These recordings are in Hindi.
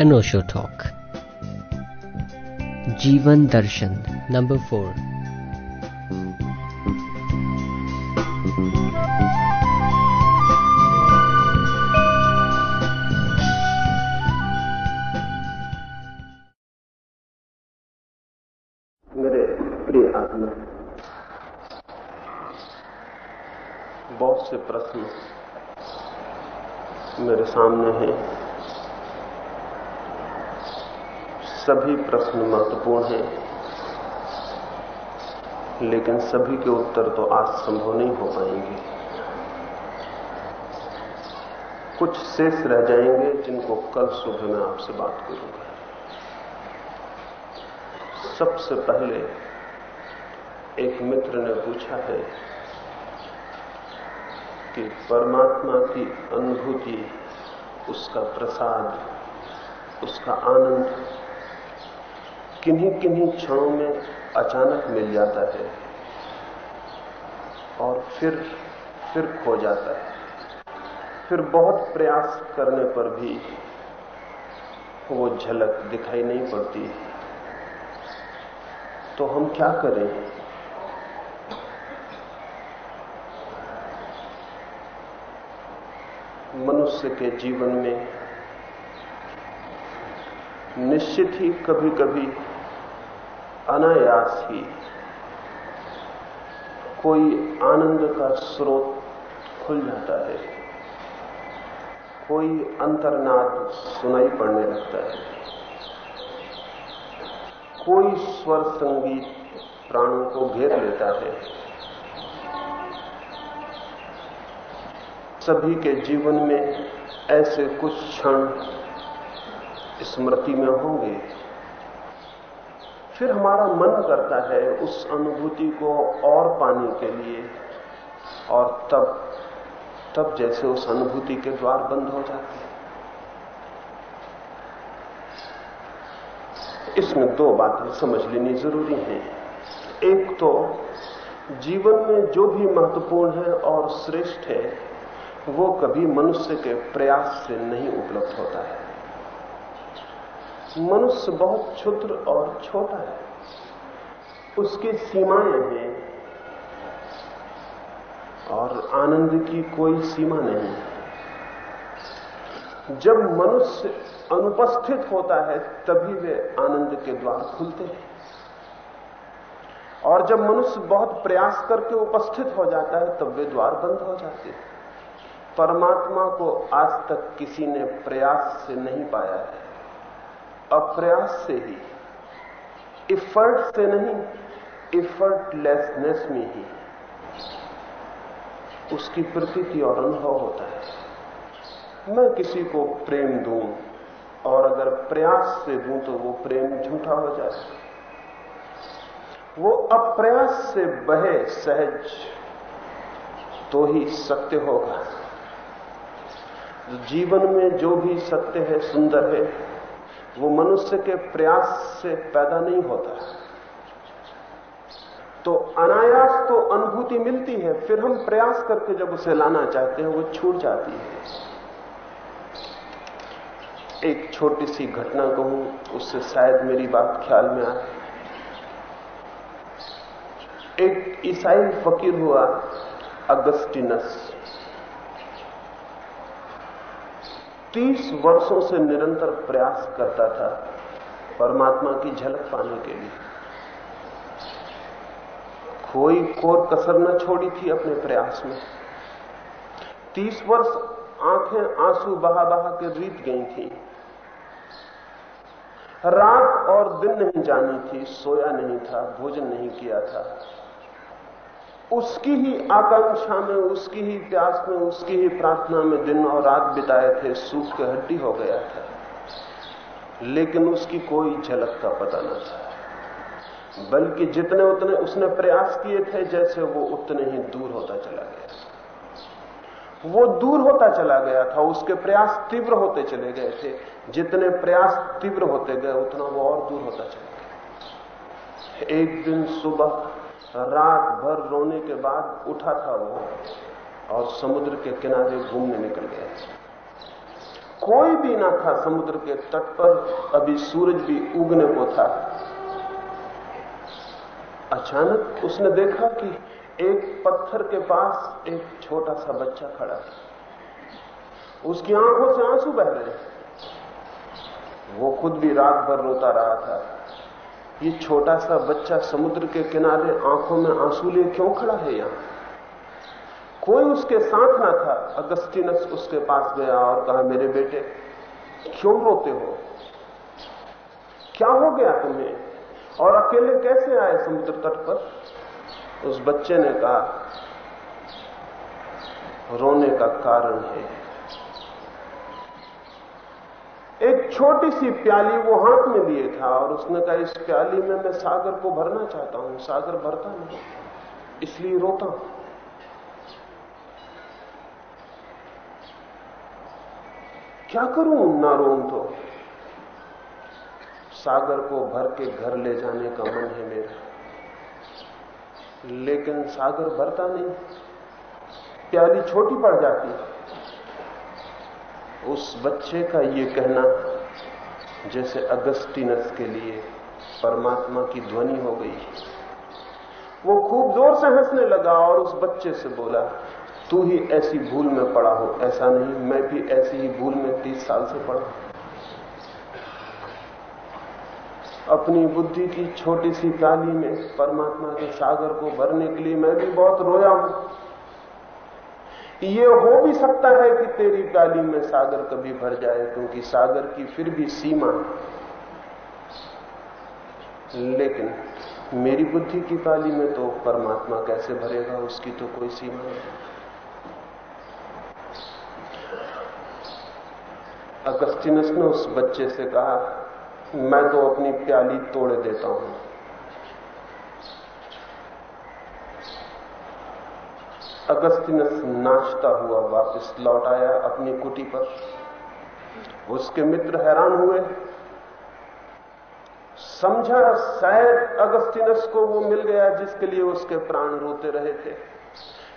एंड ओशो टॉक जीवन दर्शन नंबर फोर बहुत से प्रश्न मेरे सामने हैं। सभी प्रश्न महत्वपूर्ण हैं। लेकिन सभी के उत्तर तो आज संभव नहीं हो पाएँगे। कुछ शेष रह जाएँगे जिनको कल सुबह मैं आपसे बात करूँगा। सबसे पहले एक मित्र ने पूछा है कि परमात्मा की अनुभूति, उसका प्रसाद, उसका आनंद किन्हीं किन्हीं क्षणों में अचानक मिल जाता है और फिर फिर खो जाता है। फिर बहुत प्रयास करने पर भी वो झलक दिखाई नहीं पड़ती। तो हम क्या करें? मनुष्य के जीवन में निश्चित ही कभी कभी अनायास ही कोई आनंद का स्रोत खुल जाता है। कोई अंतर्नाद सुनाई पड़ने लगता है। कोई स्वर संगीत प्राणों को घेर लेता है। सभी के जीवन में ऐसे कुछ क्षण स्मृति में होंगे। फिर हमारा मन करता है उस अनुभूति को और पाने के लिए, और तब तब जैसे उस अनुभूति के द्वार बंद हो जाते हैं। इसमें दो बातें समझ लेनी ज़रूरी हैं। एक तो जीवन में जो भी महत्वपूर्ण है और श्रेष्ठ है, वो कभी मनुष्य के प्रयास से नहीं उपलब्ध होता है। मनुष्य बहुत क्षुद्र और छोटा है। उसकी सीमाएँ हैं और आनंद की कोई सीमा नहीं। जब मनुष्य अनुपस्थित होता है, तभी वे आनंद के द्वार खुलते हैं। और जब मनुष्य बहुत प्रयास करके उपस्थित हो जाता है, तब वे द्वार बंद हो जाते हैं। परमात्मा को आज तक किसी ने प्रयास से नहीं पाया है। अप्रयास से ही इफर्ट से नहीं इफर्टलेसनेस में ही उसकी प्रतीति और अनुभव होता है। मैं किसी को प्रेम दूँ और अगर प्रयास से दूँ तो वो प्रेम झूठा हो जाए। वो अप्रयास से बहे सहज तो ही सत्य होगा। जीवन में जो भी सत्य है, सुंदर है वो मनुष्य के प्रयास से पैदा नहीं होता तो अनायास तो अनुभूति मिलती है, फिर हम प्रयास करके जब उसे लाना चाहते हैं, वो छूट जाती है। एक छोटी सी घटना कहूँ, उससे शायद मेरी बात ख्याल में आए। एक ईसाई फकीर हुआ, अगस्टिनस। तीस वर्षों से निरंतर प्रयास करता था परमात्मा की झलक पाने के लिए। कोई कोर कसर न छोड़ी थी अपने प्रयास में। तीस वर्ष आँखें आँसू बहा बहा के रीत गई थी। रात और दिन नहीं जानी थी, सोया नहीं था, भोजन नहीं किया था। उसकी ही आकांक्षा में, उसकी ही प्यास में, उसकी ही प्रार्थना में दिन और रात बिताए थे, सूख के हड्डी हो गया था। लेकिन उसकी कोई झलक का पता न था। बल्कि जितने उतने उसने प्रयास किए थे, जैसे वो उतने ही दूर होता चला गया वो दूर होता चला गया था, उसके प्रयास तीव्र होते चले गए थे। जितने प्रयास तीव्र होते गए, उतना वो और दूर होता चला गया। एक दिन सुबह रात भर रोने के बाद उठा था वो और समुद्र के किनारे घूमने निकल गया। कोई भी ना था समुद्र के तट पर, अभी सूरज भी उगने को था। अचानक उसने देखा कि एक पत्थर के पास एक छोटा सा बच्चा खड़ा है। उसकी आँखों से आँसू बह रहे वो खुद भी रात भर रोता रहा था। ये छोटा सा बच्चा समुद्र के किनारे आँखों में आँसू लिए क्यों खड़ा है यहाँ? कोई उसके साथ ना था। अगस्टिनस उसके पास गया और कहा, मेरे बेटे, क्यों रोते हो? क्या हो गया तुम्हें? और अकेले कैसे आए समुद्र तट पर? उस बच्चे ने कहा, रोने का कारण है। एक छोटी सी प्याली वो हाथ में लिए था और उसने कहा, इस प्याली में मैं सागर को भरना चाहता हूँ, सागर भरता नहीं, इसलिए रोता हूँ। क्या करूँ ना रो तो? सागर को भर के घर ले जाने का मन है मेरा। लेकिन सागर भरता नहीं, प्याली छोटी पड़ जाती है। उस बच्चे का ये कहना, जैसे अगस्टिनस के लिए परमात्मा की ध्वनि हो गई। वो खूब ज़ोर से हंसने लगा और उस बच्चे से बोला, तू ही ऐसी भूल में पड़ा हो। ऐसा नहीं, मैं भी ऐसी ही भूल में तीस साल से पड़ा अपनी बुद्धि की छोटी सी प्याली में परमात्मा के सागर को भरने के लिए मैं भी बहुत रोया हूँ। ये हो भी सकता है कि तेरी प्याली में सागर कभी भर जाए, क्योंकि सागर की फिर भी सीमा लेकिन मेरी बुद्धि की प्याली में तो परमात्मा कैसे भरेगा, उसकी तो कोई सीमा नहीं। अगस्टिनस ने उस बच्चे से कहा, मैं तो अपनी प्याली तोड़ देता हूँ। अगस्तिनस नाचता हुआ वापस लौट आया अपनी कुटी पर। उसके मित्र हैरान हुए। समझा शायद अगस्तिनस को वो मिल गया जिसके लिए उसके प्राण रोते रहे थे।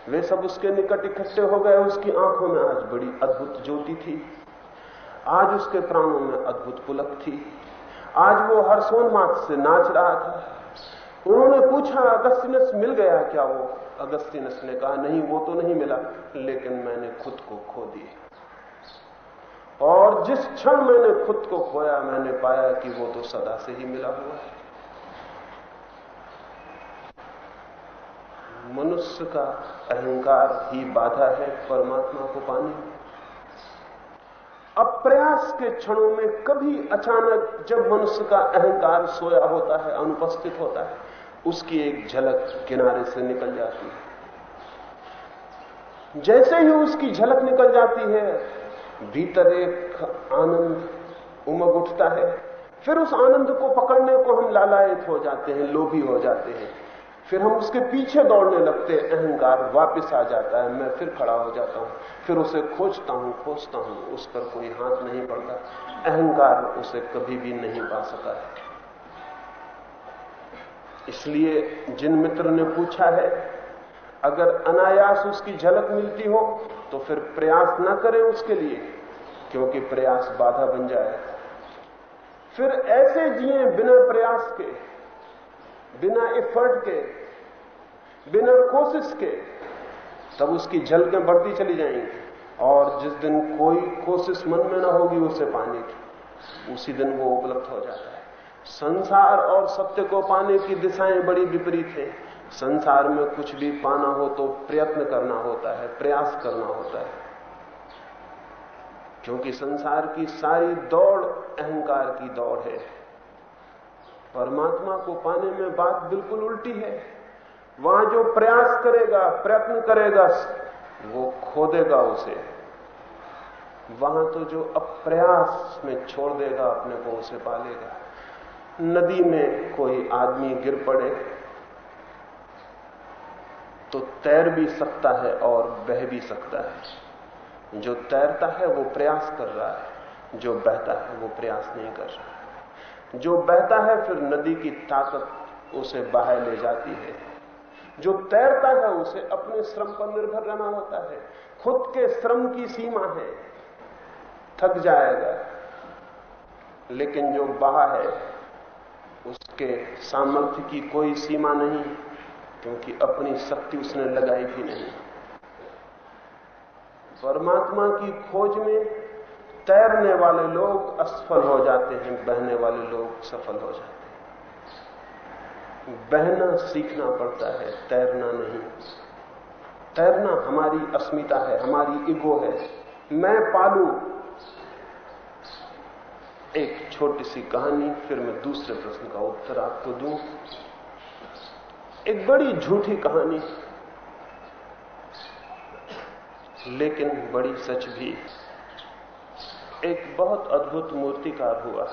वे सब उसके निकट इकट्ठे हो गए। उसकी आँखों में आज बड़ी अद्भुत ज्योति थी। आज उसके प्राणों में अद्भुत पुलक थी। आज वो हर्षोन्माद से नाच रहा था। उन्होंने पूछा अगस्तिनस मिल गया क्या वो? अगस्तिनस ने कहा, नहीं, वो तो नहीं मिला, लेकिन मैंने खुद को खो दिया और जिस क्षण मैंने खुद को खोया, मैंने पाया कि वो तो सदा से ही मिला हुआ है। मनुष्य का अहंकार ही बाधा है परमात्मा को पाने में। अप्रयास के क्षणों में कभी अचानक जब मनुष्य का अहंकार सोया होता है, अनुपस्थित होता है उसकी एक झलक किनारे से निकल जाती है। जैसे ही उसकी झलक निकल जाती है, भीतर एक आनंद, उमग उठता है। फिर उस आनंद को पकड़ने को हम लालायित हो जाते हैं, लोभी हो जाते हैं। फिर हम उसके पीछे दौड़ने लगते हैं, अहंकार वापस आ जाता है। मैं फिर खड़ा हो जाता हूँ, फिर उसे खोजता हूँ खोजता हूँ, उस पर कोई हाथ नहीं पड़ता। अहंकार उसे कभी भी नहीं पा सका है। इसलिए जिन मित्र ने पूछा है, अगर अनायास उसकी झलक मिलती हो तो फिर प्रयास न करें उसके लिए, क्योंकि प्रयास बाधा बन जाए। फिर ऐसे जिए बिना प्रयास के, बिना एफर्ट के, बिना कोशिश के, तब उसकी झलकें बढ़ती चली जाएँगी, और जिस दिन कोई कोशिश मन में ना होगी, उसे पाने की, उसी दिन वो उपलब्ध हो जाता है। संसार और सत्य को पाने की दिशाएँ बड़ी विपरीत है। संसार में कुछ भी पाना हो तो प्रयत्न करना होता है, प्रयास करना होता है। क्योंकि संसार की सारी दौड़ अहंकार की दौड़ है। परमात्मा को पाने में बात बिल्कुल उल्टी है। वहाँ जो प्रयास करेगा, प्रयत्न करेगा, वो खो देगा उसे। वहाँ तो जो अप्रयास में छोड़ देगा, अपने को उसे पालेगा। नदी में कोई आदमी गिर पड़े तो तैर भी सकता है और बह भी सकता है। जो तैरता है, वो प्रयास कर रहा है। जो बहता है, वो प्रयास नहीं कर रहा है। जो बहता है, फिर नदी की ताकत उसे बाहर ले जाती है। जो तैरता है, उसे अपने श्रम पर निर्भर रहना होता है। खुद के श्रम की सीमा है। थक जाएगा। लेकिन जो बहा है उसके सामर्थ्य की कोई सीमा नहीं, क्योंकि अपनी शक्ति उसने लगाई भी नहीं। परमात्मा की खोज में तैरने वाले लोग असफल हो जाते हैं, बहने वाले लोग सफल हो जाते हैं। बहना सीखना पड़ता है, तैरना नहीं। तैरना हमारी अस्मिता है, हमारी इगो है। मैं पालू एक छोटी सी कहानी, फिर मैं दूसरे प्रश्न का उत्तर आपको दूँ। एक बड़ी झूठी कहानी, लेकिन बड़ी सच भी। एक बहुत अद्भुत मूर्तिकार हुआ।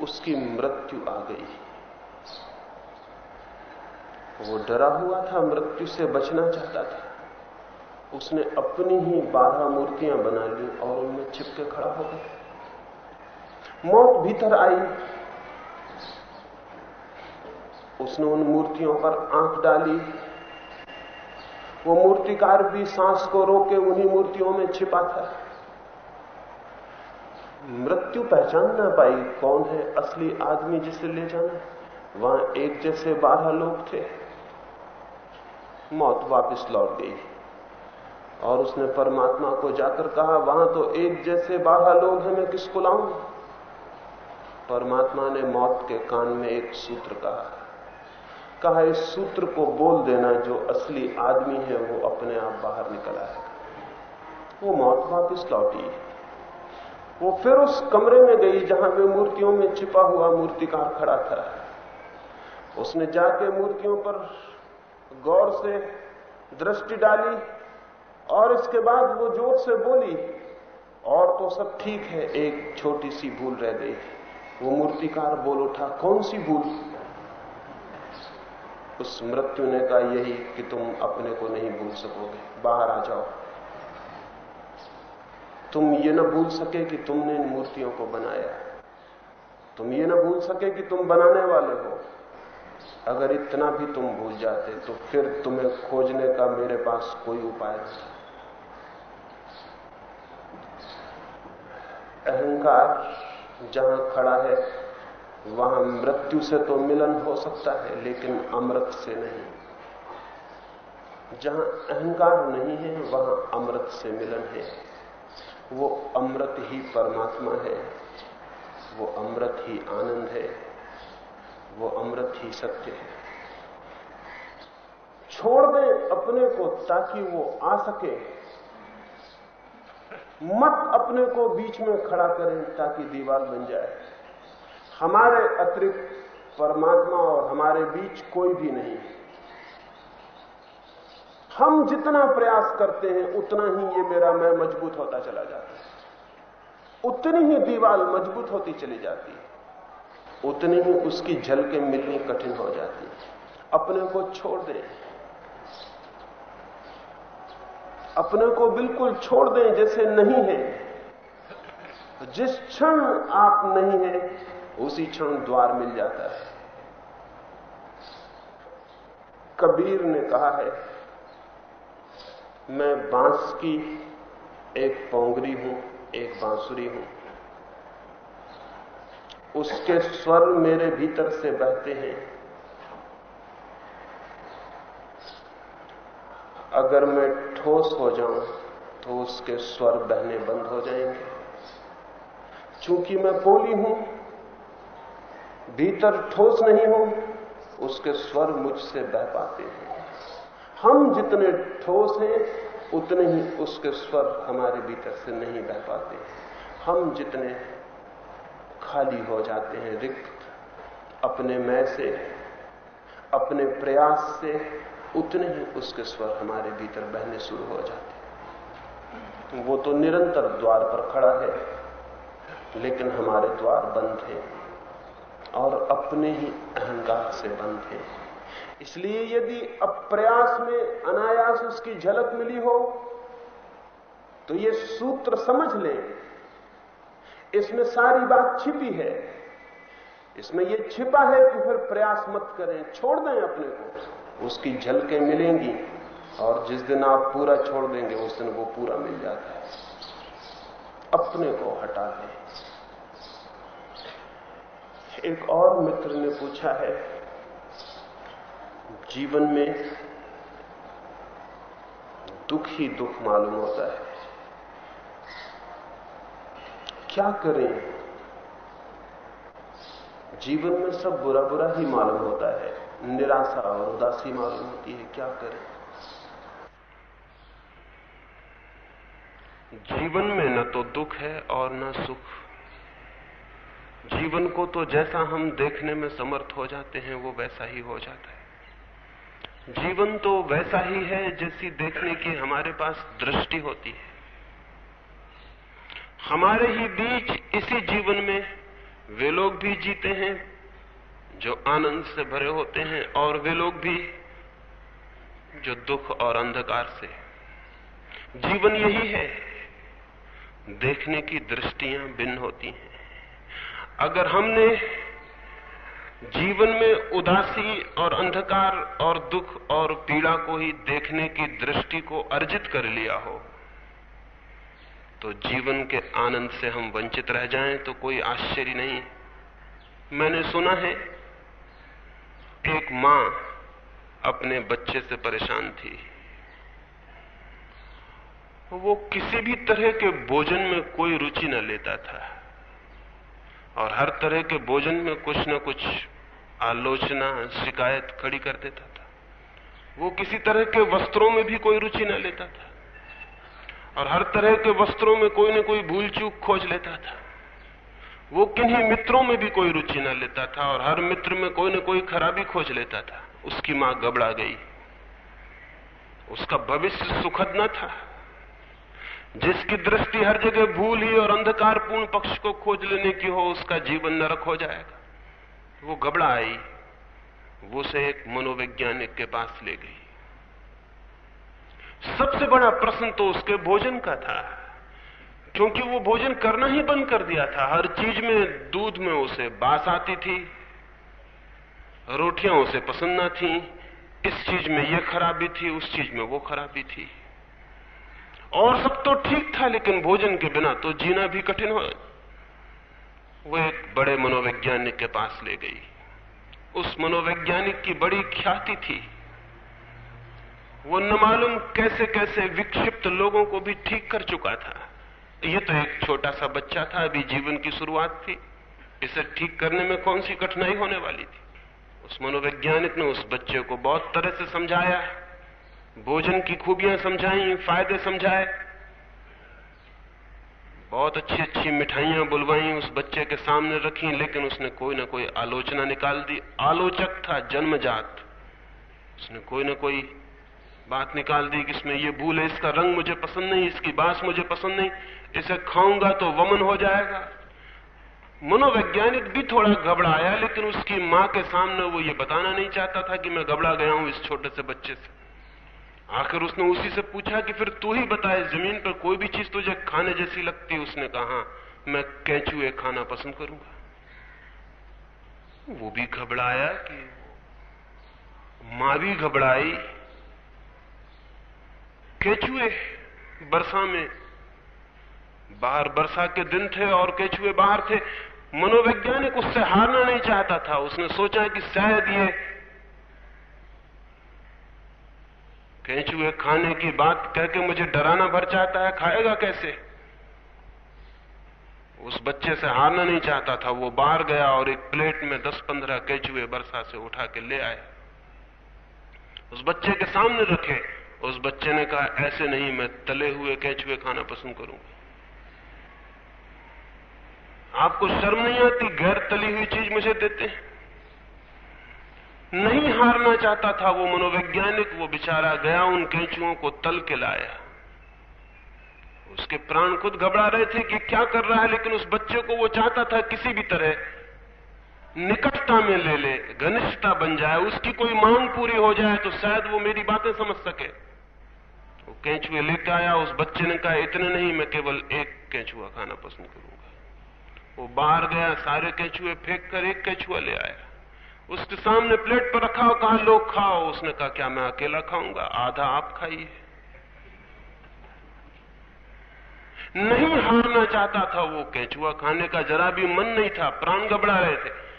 उसकी मृत्यु आ गई। वो डरा हुआ था, मृत्यु से बचना चाहता था। उसने अपनी ही बारह मूर्तियाँ बना ली और उनमें चिपके खड़ा हो गया। मौत भीतर आई। उसने उन मूर्तियों पर आँख डाली। वो मूर्तिकार भी सांस को रोके उन्हीं मूर्तियों में छिपा था। मृत्यु पहचान ना पाई कौन है असली आदमी जिसे ले जाना। वहाँ एक जैसे बारह लोग थे। मौत वापस लौट गई। और उसने परमात्मा को जाकर कहा, वहाँ तो एक जैसे बारह लोग हैं, मैं किसको लाऊं? परमात्मा ने मौत के कान में एक सूत्र कहा। कहा, इस सूत्र को बोल देना जो असली आदमी है, वो अपने आप बाहर निकल आएगा। वो मौत वापिस लौटी। वो फिर उस कमरे में गई जहाँ वे मूर्तियों में छिपा हुआ मूर्तिकार खड़ा था। उसने जाके मूर्तियों पर गौर से दृष्टि डाली और इसके बाद वो ज़ोर से बोली, और तो सब ठीक है, एक छोटी सी भूल रह गई वो मूर्तिकार बोल उठा, कौन सी भूल? उस मृत्यु ने कहा, यही कि तुम अपने को नहीं भूल सकोगे। बाहर आ जाओ। तुम ये ना भूल सके कि तुमने इन मूर्तियों को बनाया। तुम ये ना भूल सके कि तुम बनाने वाले हो। अगर इतना भी तुम भूल जाते तो फिर तुम्हें खोजने का मेरे पास कोई उपाय नहीं। अहंकार जहाँ खड़ा है, वहाँ मृत्यु से तो मिलन हो सकता है, लेकिन अमृत से नहीं। जहाँ अहंकार नहीं है, वहाँ अमृत से मिलन है। वो अमृत ही परमात्मा है, वो अमृत ही आनंद है, वो अमृत ही सत्य है। छोड़ दें अपने को ताकि वो आ सके। मत अपने को बीच में खड़ा करें ताकि दीवार बन जाए। हमारे अतिरिक्त परमात्मा और हमारे बीच कोई भी नहीं हम जितना प्रयास करते हैं, उतना ही ये मेरा मैं मज़बूत होता चला जाता है। उतनी ही दीवार मज़बूत होती चली जाती है। उतनी ही उसकी झलके मिलनी कठिन हो जाती है। अपने को छोड़ दें। अपने को बिल्कुल छोड़ दें जैसे नहीं है। जिस क्षण आप नहीं है, उसी क्षण द्वार मिल जाता है। कबीर ने कहा है, मैं बाँस की एक पोंगरी हूँ, एक बांसुरी हूँ। उसके स्वर मेरे भीतर से बहते हैं। अगर मैं ठोस हो जाऊँ तो उसके स्वर बहने बंद हो जाएँगे। चूँकि मैं पोली हूँ, भीतर ठोस नहीं हूँ, उसके स्वर मुझसे बह पाते हैं। हम जितने ठोस हैं, उतने ही उसके स्वर हमारे भीतर से नहीं बह पाते हम जितने खाली हो जाते हैं, रिक्त, अपने मैं से, अपने प्रयास से उतने ही उसके स्वर हमारे भीतर बहने शुरू हो जाते वो तो निरंतर द्वार पर खड़ा है, लेकिन हमारे द्वार बंद हैं और अपने ही अहंकार से बंद हैं। इसलिए यदि अप्रयास में अनायास उसकी झलक मिली हो तो ये सूत्र समझ लें। इसमें सारी बात छिपी है। इसमें यह छिपा है कि फिर प्रयास मत करें, छोड़ दें अपने को। उसकी झलकें मिलेंगी और जिस दिन आप पूरा छोड़ देंगे, उस दिन वो पूरा मिल जाता है। अपने को हटा लें एक और मित्र ने पूछा है, जीवन में दुख ही दुख मालूम होता है। क्या करें? जीवन में सब बुरा बुरा ही मालूम होता है। निराशा और उदासी मालूम होती है, क्या करें? जीवन में न तो दुख है और न सुख। जीवन को तो जैसा हम देखने में समर्थ हो जाते हैं, वो वैसा ही हो जाता है। जीवन तो वैसा ही है जैसी देखने की हमारे पास दृष्टि होती है। हमारे ही बीच इसी जीवन में वे लोग भी जीते हैं जो आनंद से भरे होते हैं और वे लोग भी जो दुख और अंधकार से। जीवन यही है। देखने की दृष्टियाँ भिन्न होती हैं। अगर हमने जीवन में उदासी और अंधकार और दुख और पीड़ा को ही देखने की दृष्टि को अर्जित कर लिया हो तो जीवन के आनंद से हम वंचित रह जाएँ तो कोई आश्चर्य नहीं मैंने सुना है एक माँ अपने बच्चे से परेशान थी। वो किसी भी तरह के भोजन में कोई रुचि न लेता था। और हर तरह के भोजन में कुछ न कुछ आलोचना, शिकायत खड़ी कर देता था। वो किसी तरह के वस्त्रों में भी कोई रुचि न लेता था। और हर तरह के वस्त्रों में कोई न कोई भूल चूक खोज लेता था। वो किन्हीं मित्रों में भी कोई रुचि न लेता था और हर मित्र में कोई न कोई खराबी खोज लेता था। उसकी माँ गबड़ा गई। उसका भविष्य सुखद न था। जिसकी दृष्टि हर जगह भूल ही और अंधकारपूर्ण पक्ष को खोज लेने की हो, उसका जीवन नरक हो जाएगा। वो घबरा आई। वो उसे एक मनोवैज्ञानिक के पास ले गई। सबसे बड़ा प्रश्न तो उसके भोजन का था। क्योंकि वो भोजन करना ही बंद कर दिया था। हर चीज़ में दूध में उसे बास आती थी, रोटियाँ उसे पसंद ना थी, इस चीज़ में यह खराबी थी, उस चीज़ में वो खराबी थी। और सब तो ठीक था, लेकिन भोजन के बिना तो जीना भी कठिन हो वो एक बड़े मनोवैज्ञानिक के पास ले गई। उस मनोवैज्ञानिक की बड़ी ख्याति थी। वो न मालूम कैसे कैसे विक्षिप्त लोगों को भी ठीक कर चुका था। ये तो एक छोटा सा बच्चा था, अभी जीवन की शुरुआत थी। इसे ठीक करने में कौन सी कठिनाई होने वाली थी? उस मनोवैज्ञानिक ने उस बच्चे को बहुत तरह से समझाया भोजन की खूबियाँ समझाई, फ़ायदे समझाए। बहुत अच्छी अच्छी मिठाइयाँ बुलवाई, उस बच्चे के सामने रखी, लेकिन उसने कोई ना कोई आलोचना निकाल दी। आलोचक था, जन्मजात। उसने कोई ना कोई बात निकाल दी कि इसमें ये भूल है, इसका रंग मुझे पसंद नहीं, इसकी बास मुझे पसंद नहीं, इसे खाऊँगा तो वमन हो जाएगा। मनोवैज्ञानिक भी थोड़ा घबराया, लेकिन उसकी माँ के सामने वो ये बताना नहीं चाहता था कि मैं घबरा गया हूँ इस छोटे से बच्चे से। आखिर उसने उसी से पूछा कि फिर तू ही बताए ज़मीन पर कोई भी चीज़ तुझे खाने जैसी लगती है? उसने कहा, मैं कैचुए खाना पसंद करूँगा। वो भी घबराया कि माँ भी घबराई केचुए बरसा में बाहर बरसा के दिन थे और केचुए बाहर थे। मनोवैज्ञानिक उससे हारना नहीं चाहता था। उसने सोचा कि शायद ये केंचुए खाने की बात कह के मुझे डराना भर चाहता है। खाएगा कैसे? उस बच्चे से हारना नहीं चाहता था। वो बाहर गया और एक प्लेट में 10-15 केचुए बरसा से उठा के ले आए। उस बच्चे के सामने रखे। उस बच्चे ने कहा, ऐसे नहीं, मैं तले हुए केचुए खाना पसंद करूँगा। आपको शर्म नहीं आती? गैर तली हुई चीज़ मुझे देते नहीं हारना चाहता था वो मनोवैज्ञानिक, वो बेचारा गया उन कैचुओं को तल के लाया। उसके प्राण खुद घबरा रहे थे कि क्या कर रहा है, लेकिन उस बच्चे को वो चाहता था किसी भी तरह निकटता में ले ले, घनिष्ठता बन जाए, उसकी कोई मांग पूरी हो जाए तो शायद वो मेरी बातें समझ सके। वो कैचुए लेकर आया, उस बच्चे ने कहा, इतने नहीं, मैं केवल एक कैचुआ खाना पसंद करूँगा। वो बाहर गया, सारे कैचुए फेंक कर एक कैचुआ ले आया। उसके सामने प्लेट पर रखा हो कहा लोग खाओ। उसने कहा, क्या मैं अकेला खाऊँगा? आधा आप खाइए। नहीं हारना चाहता था वो कैचुआ खाने का, जरा भी मन नहीं था, प्राण घबरा रहे थे।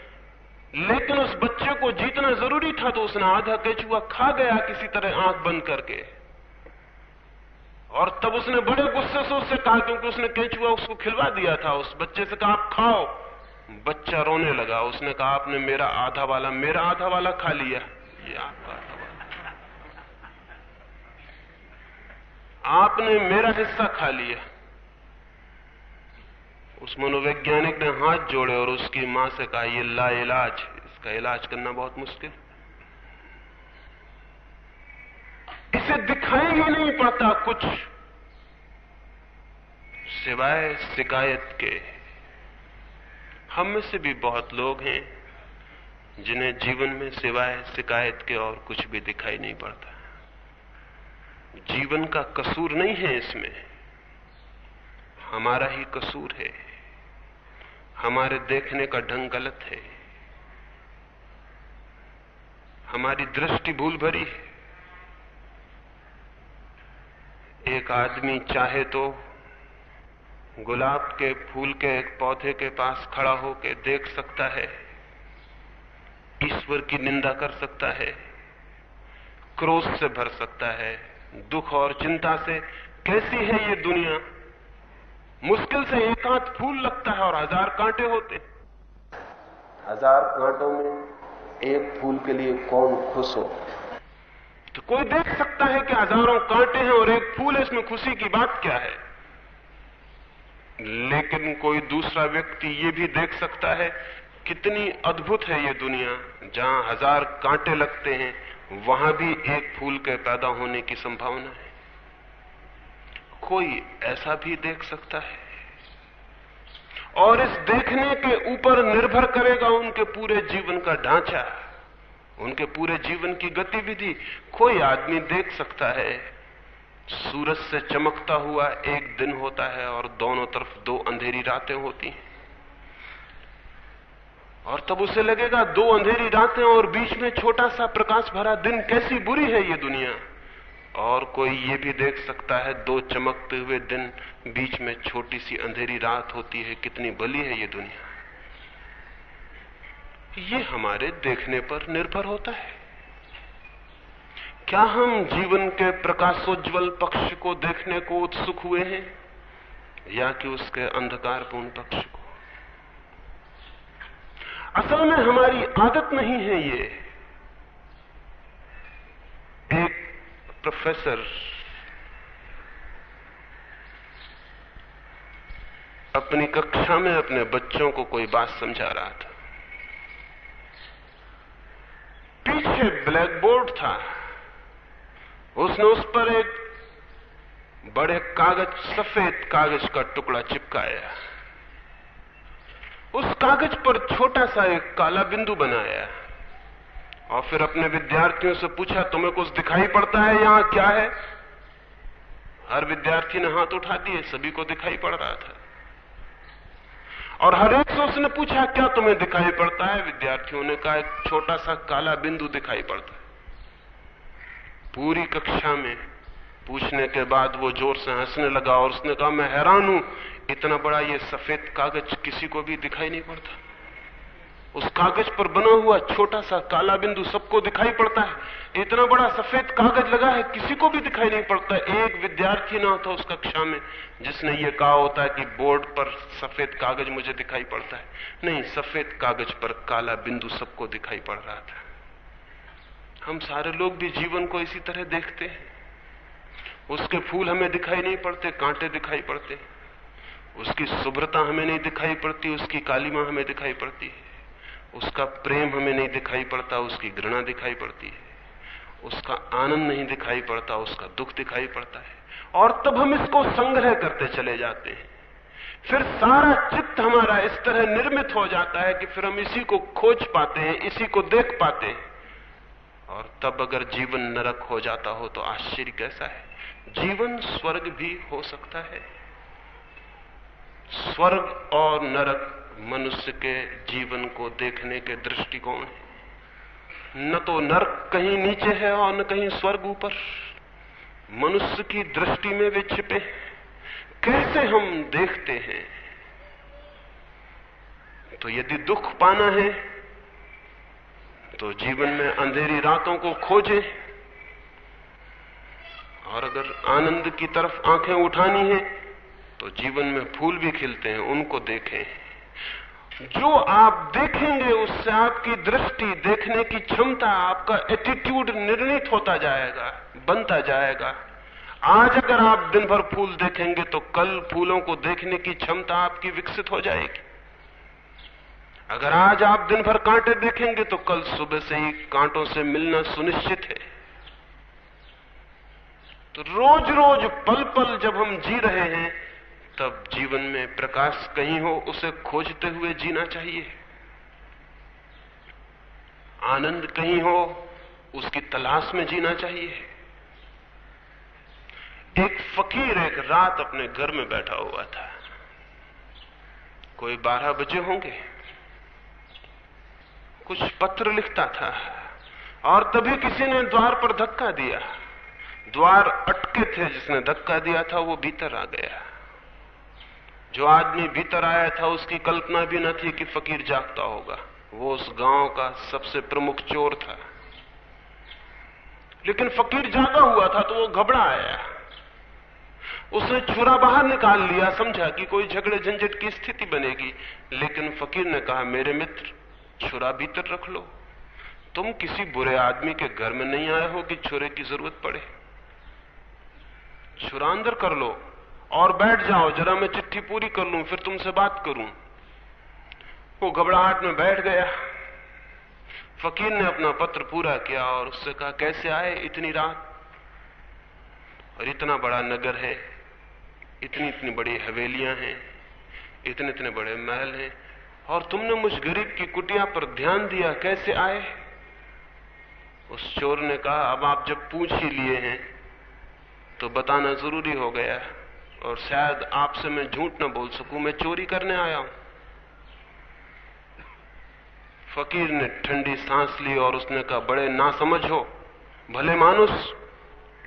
लेकिन उस बच्चे को जीतना ज़रूरी था तो उसने आधा कैचुआ खा गया किसी तरह आँख बंद करके। और तब उसने बड़े गुस्से से उससे कहा, क्योंकि उसने केचुआ उसको खिलवा दिया था। उस बच्चे से कहा, आप खाओ। बच्चा रोने लगा। उसने कहा, आपने मेरा आधा वाला, मेरा आधा वाला खा लिया। ये आपका आधा वाला। आपने मेरा हिस्सा खा लिया। उस मनोवैज्ञानिक ने हाथ जोड़े और उसकी माँ से कहा, ये ला इलाज इसका इलाज करना बहुत मुश्किल। इसे दिखाई ही नहीं पड़ता कुछ। सिवाय शिकायत के, हम में से भी बहुत लोग हैं जिन्हें जीवन में सिवाय शिकायत के और कुछ भी दिखाई नहीं पड़ता। जीवन का कसूर नहीं है इसमें। हमारा ही कसूर है। हमारे देखने का ढंग गलत है। हमारी दृष्टि भूल भरी है। एक आदमी चाहे तो गुलाब के फूल के एक पौधे के पास खड़ा होकर देख सकता है, ईश्वर की निंदा कर सकता है, क्रोध से भर सकता है, दुख और चिंता से। कैसी है ये दुनिया? मुश्किल से एक हाथ फूल लगता है और हज़ार कांटे होते। हज़ार कांटों में एक फूल के लिए कौन खुश हो? तो कोई देख सकता है कि हज़ारों कांटे हैं और एक फूल है, इसमें खुशी की बात क्या है? लेकिन कोई दूसरा व्यक्ति ये भी देख सकता है, कितनी अद्भुत है ये दुनिया। जहाँ हज़ार कांटे लगते हैं, वहाँ भी एक फूल के पैदा होने की संभावना है। कोई ऐसा भी देख सकता है। और इस देखने के ऊपर निर्भर करेगा उनके पूरे जीवन का ढांचा। उनके पूरे जीवन की गतिविधि कोई आदमी देख सकता है। सूरज से चमकता हुआ एक दिन होता है और दोनों तरफ़ दो अंधेरी रातें होती हैं। और तब उसे लगेगा दो अंधेरी रातें और बीच में छोटा सा प्रकाश भरा दिन कैसी बुरी है ये दुनिया। और कोई ये भी देख सकता है दो चमकते हुए दिन बीच में छोटी सी अंधेरी रात होती है। कितनी बली है ये दुनिया। ये हमारे देखने पर निर्भर होता है। क्या हम जीवन के प्रकाशोज्वल पक्ष को देखने को उत्सुक हुए हैं, या कि उसके अंधकारपूर्ण पक्ष को? असल में हमारी आदत नहीं है ये। एक प्रोफेसर अपनी कक्षा में अपने बच्चों को कोई बात समझा रहा था। पीछे ब्लैक बोर्ड था। उसने उस पर एक बड़े कागज़, सफ़ेद कागज़ का टुकड़ा चिपकाया। उस कागज़ पर छोटा सा एक काला बिंदु बनाया। और फिर अपने विद्यार्थियों से पूछा, तुम्हें कुछ दिखाई पड़ता है यहाँ? क्या है? हर विद्यार्थी ने हाथ उठा दिए, सभी को दिखाई पड़ रहा था। और हर एक से उसने पूछा, क्या तुम्हें दिखाई पड़ता है? विद्यार्थियों ने कहा, एक छोटा सा काला बिंदु दिखाई पड़ता है। पूरी कक्षा में पूछने के बाद वो ज़ोर से हंसने लगा और उसने कहा, मैं हैरान हूँ, इतना बड़ा ये सफ़ेद कागज़ किसी को भी दिखाई नहीं पड़ता। उस कागज़ पर बना हुआ छोटा सा काला बिंदु सबको दिखाई पड़ता है। इतना बड़ा सफ़ेद कागज़ लगा है, किसी को भी दिखाई नहीं पड़ता। एक विद्यार्थी ना था उस कक्षा में, जिसने ये कहा होता है कि बोर्ड पर सफ़ेद कागज़ मुझे दिखाई पड़ता है। नहीं, सफ़ेद कागज़ पर काला बिंदु सबको दिखाई पड़ रहा था। हम सारे लोग भी जीवन को इसी तरह देखते हैं। उसके फूल हमें दिखाई नहीं पड़ते, कांटे दिखाई पड़ते। उसकी शुभ्रता हमें नहीं दिखाई पड़ती, उसकी कालीमा हमें दिखाई पड़ती है। उसका प्रेम हमें नहीं दिखाई पड़ता, उसकी घृणा दिखाई पड़ती है। उसका आनंद नहीं दिखाई पड़ता, उसका दुख दिखाई पड़ता है। और तब हम इसको संग्रह करते चले जाते हैं। फिर सारा चित्त हमारा इस तरह निर्मित हो जाता है कि फिर हम इसी को खोज पाते हैं, इसी को देख पाते हैं। और तब अगर जीवन नरक हो जाता हो तो आश्चर्य कैसा है? जीवन स्वर्ग भी हो सकता है। स्वर्ग और नरक मनुष्य के जीवन को देखने के दृष्टिकोण है। न तो नर्क कहीं नीचे है और न कहीं स्वर्ग ऊपर। मनुष्य की दृष्टि में वे छिपे कैसे हम देखते हैं? तो यदि दुख पाना है तो जीवन में अंधेरी रातों को खोजें। और अगर आनंद की तरफ़ आँखें उठानी है तो जीवन में फूल भी खिलते हैं, उनको देखें। जो आप देखेंगे उससे आपकी दृष्टि देखने की क्षमता, आपका एटीट्यूड निर्णित होता जाएगा, बनता जाएगा। आज अगर आप दिन भर फूल देखेंगे तो कल फूलों को देखने की क्षमता आपकी विकसित हो जाएगी। अगर आज आप दिन भर कांटे देखेंगे तो कल सुबह से ही कांटों से मिलना सुनिश्चित है। तो रोज रोज पल पल जब हम जी रहे हैं तब जीवन में प्रकाश कहीं हो, उसे खोजते हुए जीना चाहिए। आनंद कहीं हो, उसकी तलाश में जीना चाहिए। एक फकीर एक रात अपने घर में बैठा हुआ था। कोई बारह बजे होंगे। कुछ पत्र लिखता था, और तभी किसी ने द्वार पर धक्का दिया। द्वार अटके थे, जिसने धक्का दिया था, वो भीतर आ गया। जो आदमी भीतर आया था, उसकी कल्पना भी न थी कि फकीर जागता होगा। वो उस गाँव का सबसे प्रमुख चोर था। लेकिन फकीर जागा हुआ था तो वो घबरा आया। उसने छुरा बाहर निकाल लिया, समझा कि कोई झगड़े झंझट की स्थिति बनेगी। लेकिन फकीर ने कहा, मेरे मित्र, छुरा भीतर रख लो। तुम किसी बुरे आदमी के घर में नहीं आए हो कि छुरे की ज़रूरत पड़े। छुरा अंदर कर लो। और बैठ जाओ, जरा मैं चिट्ठी पूरी कर लूँ, फिर तुमसे बात करूँ। वो घबराहट में बैठ गया। फकीर ने अपना पत्र पूरा किया और उससे कहा, कैसे आए इतनी रात? और इतना बड़ा नगर है, इतनी इतनी बड़ी हवेलियाँ हैं, इतने इतने बड़े महल हैं, और तुमने मुझ गरीब की कुटिया पर ध्यान दिया, कैसे आए? उस चोर ने कहा, अब आप जब पूछ ही लिए हैं तो बताना ज़रूरी हो गया। और शायद आपसे मैं झूठ ना बोल सकूँ, मैं चोरी करने आया हूँ। फकीर ने ठंडी सांस ली और उसने कहा, बड़े ना समझ हो, भले मानुस।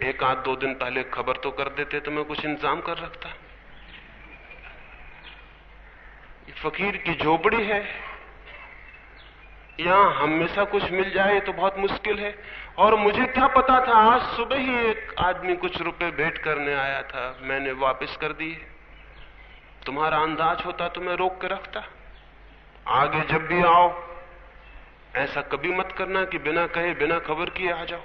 एक आध दो दिन पहले खबर तो कर देते तो मैं कुछ इंतज़ाम कर रखता फकीर की झोपड़ी है। यहाँ हमेशा कुछ मिल जाए तो बहुत मुश्किल है। और मुझे क्या पता था, आज सुबह ही एक आदमी कुछ रुपए भेंट करने आया था। मैंने वापस कर दिए। तुम्हारा अंदाज होता तो मैं रोक के रखता। आगे जब भी आओ, ऐसा कभी मत करना कि बिना कहे, बिना खबर किए आ जाओ।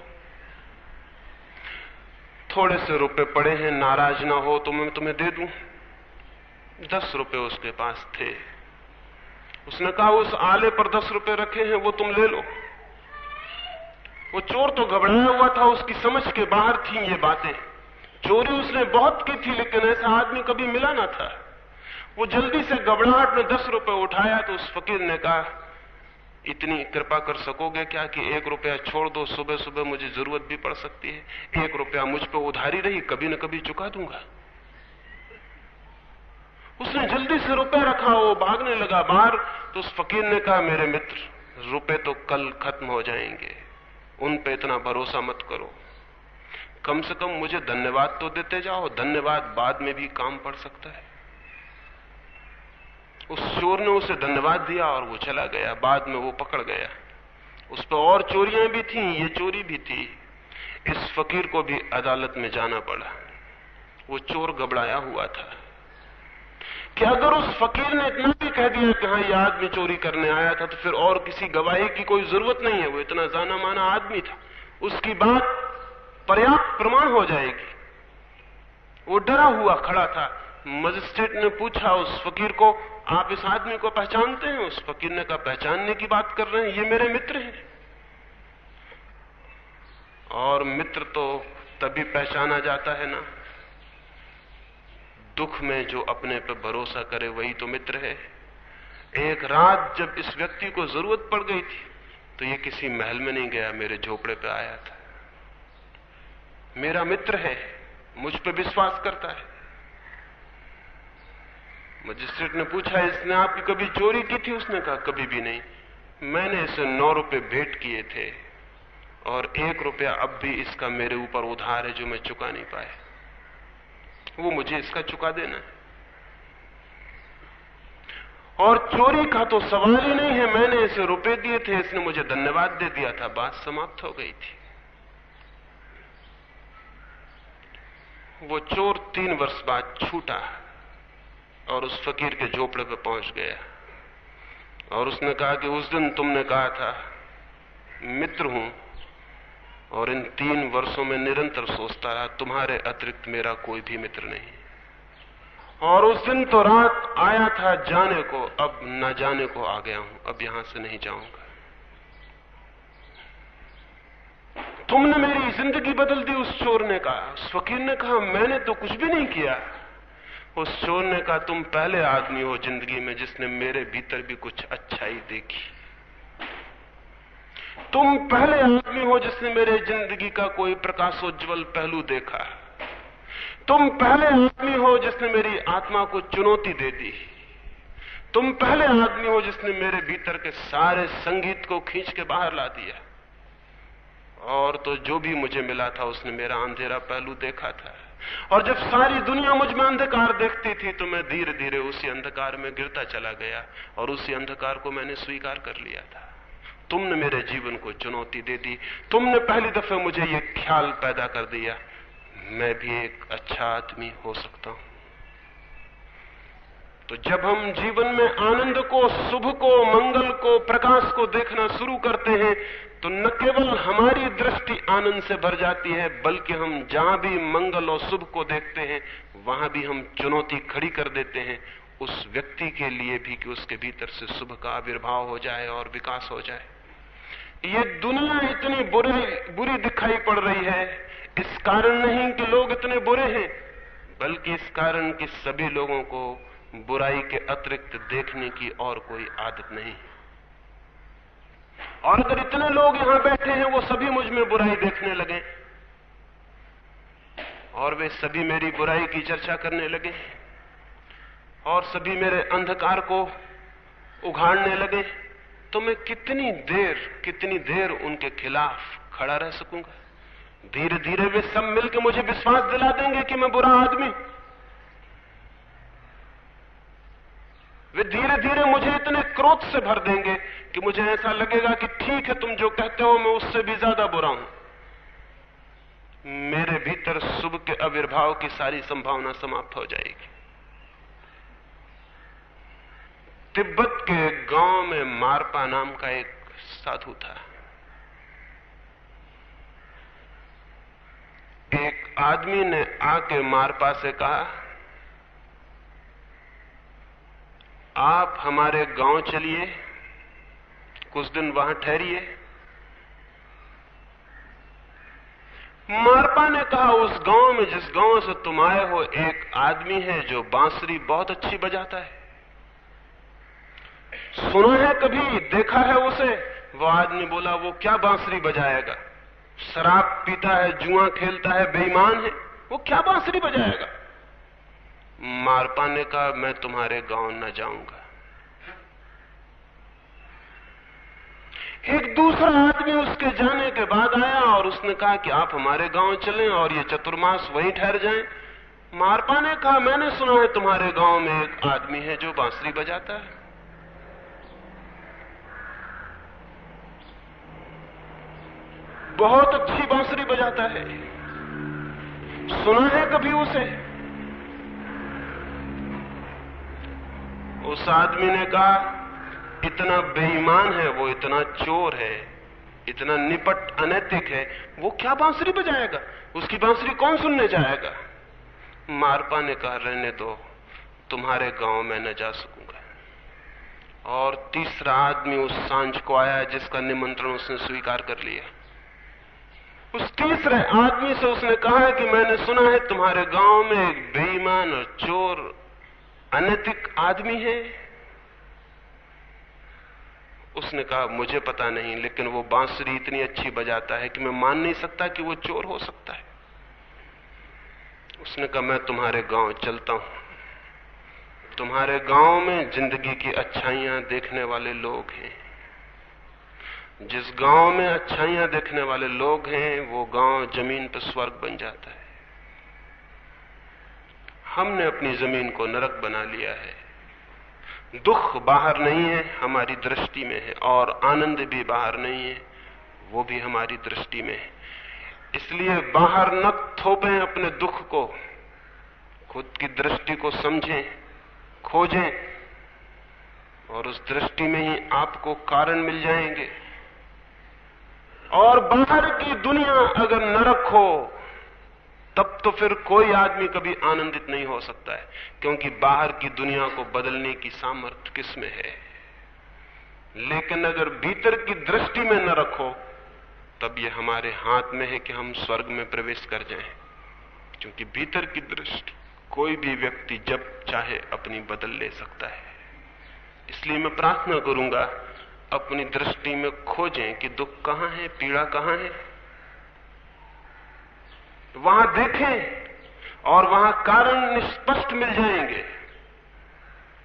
थोड़े से रुपए पड़े हैं, नाराज़ ना हो तो मैं तुम्हें दे दूँ। दस रुपए उसके पास थे। उसने कहा, उस आले पर दस रुपए रखे हैं, वो तुम ले लो। वो चोर तो घबराया हुआ था, उसकी समझ के बाहर थी ये बातें। चोरी उसने बहुत की थी, लेकिन ऐसा आदमी कभी मिला ना था। वो जल्दी से घबराहट में दस रुपए उठाया तो उस फकीर ने कहा, इतनी कृपा कर सकोगे क्या कि एक रुपया छोड़ दो? सुबह सुबह मुझे ज़रूरत भी पड़ सकती है। एक रुपया मुझ पर उधारी रही, कभी ना कभी चुका दूँगा। उसने जल्दी से रुपए रखा, वो भागने लगा बाहर तो उस फकीर ने कहा, मेरे मित्र, रुपए तो कल खत्म हो जाएँगे। उन पे इतना भरोसा मत करो। कम से कम मुझे धन्यवाद तो देते जाओ, धन्यवाद बाद में भी काम पड़ सकता है। उस चोर ने उसे धन्यवाद दिया और वो चला गया, बाद में वो पकड़ गया। उस पर और चोरियाँ भी थी, ये चोरी भी थी। इस फकीर को भी अदालत में जाना पड़ा। वो चोर घबराया हुआ था। कि अगर उस फकीर ने इतना भी कह दिया कि हाँ ये आदमी चोरी करने आया था तो फिर और किसी गवाही की कोई ज़रूरत नहीं है। वो इतना जाना माना आदमी था। उसकी बात पर्याप्त प्रमाण हो जाएगी। वो डरा हुआ खड़ा था। मजिस्ट्रेट ने पूछा उस फकीर को, आप इस आदमी को पहचानते हैं? उस फकीर ने कहा, पहचानने की बात कर रहे हैं। ये मेरे मित्र हैं। और मित्र तो तभी पहचाना जाता है ना। दुख में जो अपने पर भरोसा करे वही तो मित्र है। एक रात जब इस व्यक्ति को ज़रूरत पड़ गई थी तो ये किसी महल में नहीं गया, मेरे झोपड़े पे आया था। मेरा मित्र है, मुझ पे विश्वास करता है। मजिस्ट्रेट ने पूछा, इसने आपकी कभी चोरी की थी? उसने कहा, कभी भी नहीं। मैंने इसे नौ रुपए भेंट किए थे, और एक रुपया अब भी इसका मेरे ऊपर उधार है जो मैं चुका नहीं पाया। वो मुझे इसका चुका देना है। और चोरी का तो सवाल ही नहीं है, मैंने इसे रुपए दिए थे, इसने मुझे धन्यवाद दे दिया था, बात समाप्त हो गई थी। वो चोर तीन वर्ष बाद छूटा और उस फकीर के झोपड़े पर पहुँच गया। और उसने कहा कि उस दिन तुमने कहा था, मित्र हूँ और इन तीन वर्षों में निरंतर सोचता रहा, तुम्हारे अतिरिक्त मेरा कोई भी मित्र नहीं और उस दिन तो रात आया था जाने को, अब न जाने को आ गया हूँ, अब यहाँ से नहीं जाऊँगा। तुमने मेरी ज़िंदगी बदल दी, उस चोर ने कहा। उस फकीर ने कहा, मैंने तो कुछ भी नहीं किया। उस चोर ने कहा, तुम पहले आदमी हो ज़िंदगी में जिसने मेरे भीतर भी कुछ अच्छाई देखी। तुम पहले आदमी हो जिसने मेरे ज़िंदगी का कोई प्रकाशोज्वल पहलू देखा। तुम पहले आदमी हो जिसने मेरी आत्मा को चुनौती दे दी। तुम पहले आदमी हो जिसने मेरे भीतर के सारे संगीत को खींच के बाहर ला दिया। और तो जो भी मुझे मिला था, उसने मेरा अंधेरा पहलू देखा था। और जब सारी दुनिया मुझमें अंधकार देखती थी तो मैं धीरे धीरे उसी अंधकार में गिरता चला गया और उसी अंधकार को मैंने स्वीकार कर लिया था। तुमने मेरे जीवन को चुनौती दे दी। तुमने पहली दफे मुझे यह ख्याल पैदा कर दिया। मैं भी एक अच्छा आदमी हो सकता हूँ। तो जब हम जीवन में आनंद को, शुभ को, मंगल को, प्रकाश को देखना शुरू करते हैं तो न केवल हमारी दृष्टि आनंद से भर जाती है, बल्कि हम जहाँ भी मंगल और शुभ को देखते हैं, वहाँ भी हम चुनौती खड़ी कर देते हैं। उस व्यक्ति के लिए भी कि उसके भीतर से शुभ का आविर्भाव हो जाए और विकास हो जाए। ये दुनिया इतनी बुरी बुरी दिखाई पड़ रही है। इस कारण नहीं कि लोग इतने बुरे हैं, बल्कि इस कारण कि सभी लोगों को बुराई के अतिरिक्त देखने की और कोई आदत नहीं और अगर इतने लोग यहाँ बैठे हैं, वो सभी मुझमें बुराई देखने लगे। और वे सभी मेरी बुराई की चर्चा करने लगे। और सभी मेरे अंधकार को उघाड़ने लगे तो मैं कितनी देर कितनी देर उनके खिलाफ खड़ा रह सकूँगा? धीरे धीरे वे सब मिलकर मुझे विश्वास दिला देंगे कि मैं बुरा आदमी। वे धीरे धीरे मुझे इतने क्रोध से भर देंगे कि मुझे ऐसा लगेगा कि ठीक है, तुम जो कहते हो, मैं उससे भी ज़्यादा बुरा हूँ। मेरे भीतर शुभ के आविर्भाव की सारी संभावना समाप्त हो जाएगी। तिब्बत के गाँव में मारपा नाम का एक साधु था। एक आदमी ने आके मारपा से कहा, आप हमारे गाँव चलिए, कुछ दिन वहाँ ठहरिए। मारपा ने कहा, उस गाँव में जिस गाँव से तुम आए हो, एक आदमी है जो बांसुरी बहुत अच्छी बजाता है। सुना है कभी, देखा है उसे। वो आदमी बोला, वो क्या बांसुरी बजाएगा? शराब पीता है, जुआ खेलता है, बेईमान है। वो क्या बांसुरी बजाएगा? मारपा ने कहा मैं तुम्हारे गाँव न जाऊँगा। एक दूसरा आदमी उसके जाने के बाद आया और उसने कहा कि आप हमारे गाँव चलें और ये चतुर्मास वहीं ठहर जाएँ। मारपा ने कहा मैंने सुना है तुम्हारे गाँव में एक आदमी है जो बांसुरी बजाता है। बहुत अच्छी बांसुरी बजाता है। सुना है कभी उसे? उस आदमी ने कहा, इतना बेईमान है, वो इतना चोर है, इतना निपट अनैतिक है, वो क्या बांसुरी बजाएगा? उसकी बांसुरी कौन सुनने जाएगा? मारपा ने कहा, रहने दो, तुम्हारे गाँव में न जा सकूँगा। और तीसरा आदमी उस साँझ को आया, जिसका निमंत्रण उसने स्वीकार कर लिया। उस तीसरे आदमी से उसने कहा कि मैंने सुना है तुम्हारे गाँव में एक बेईमान और चोर, अनैतिक आदमी है। उसने कहा, मुझे पता नहीं, लेकिन वो बांसुरी इतनी अच्छी बजाता है कि मैं मान नहीं सकता कि वो चोर हो सकता है। उसने कहा, मैं तुम्हारे गाँव चलता हूँ। तुम्हारे गाँव में ज़िंदगी की अच्छाइयाँ देखने वाले लोग हैं। जिस गाँव में अच्छाइयाँ देखने वाले लोग हैं, वो गाँव ज़मीन पर स्वर्ग बन जाता है। हमने अपनी ज़मीन को नरक बना लिया है। दुख बाहर नहीं है, हमारी दृष्टि में है, और आनंद भी बाहर नहीं है, वो भी हमारी दृष्टि में है। इसलिए बाहर न थोपें अपने दुख को, खुद की दृष्टि को समझें, खोजें, और उस दृष्टि में ही आपको कारण मिल जाएँगे। और बाहर की दुनिया अगर नरक हो तब तो फिर कोई आदमी कभी आनंदित नहीं हो सकता है, क्योंकि बाहर की दुनिया को बदलने की सामर्थ्य किसमें है? लेकिन अगर भीतर की दृष्टि में न रखो, तब यह हमारे हाथ में है कि हम स्वर्ग में प्रवेश कर जाएँ। क्योंकि भीतर की दृष्टि कोई भी व्यक्ति जब चाहे अपनी बदल ले सकता है। इसलिए मैं प्रार्थना करूँगा अपनी दृष्टि में खोजें कि दुख कहाँ है, पीड़ा कहाँ है। वहाँ देखें और वहाँ कारण स्पष्ट मिल जाएँगे।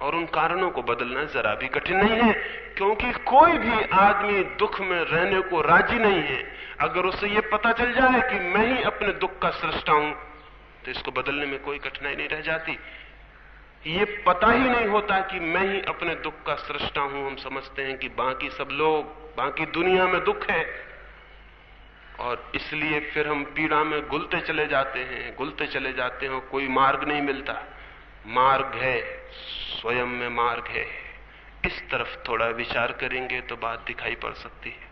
और उन कारणों को बदलना जरा भी कठिन नहीं है, क्योंकि कोई भी आदमी दुख में रहने को राज़ी नहीं है। अगर उसे यह पता चल जाए कि मैं ही अपने दुख का सृष्टा हूँ तो इसको बदलने में कोई कठिनाई नहीं रह जाती। ये पता ही नहीं होता कि मैं ही अपने दुख का सृष्टा हूँ। हम समझते हैं कि बाकी सब लोग, बाकी दुनिया में दुख है। और इसलिए फिर हम पीड़ा में गुलते चले जाते हैं गुलते चले जाते हैं कोई मार्ग नहीं मिलता। मार्ग है, स्वयं में मार्ग है। इस तरफ़ थोड़ा विचार करेंगे तो बात दिखाई पड़ सकती है।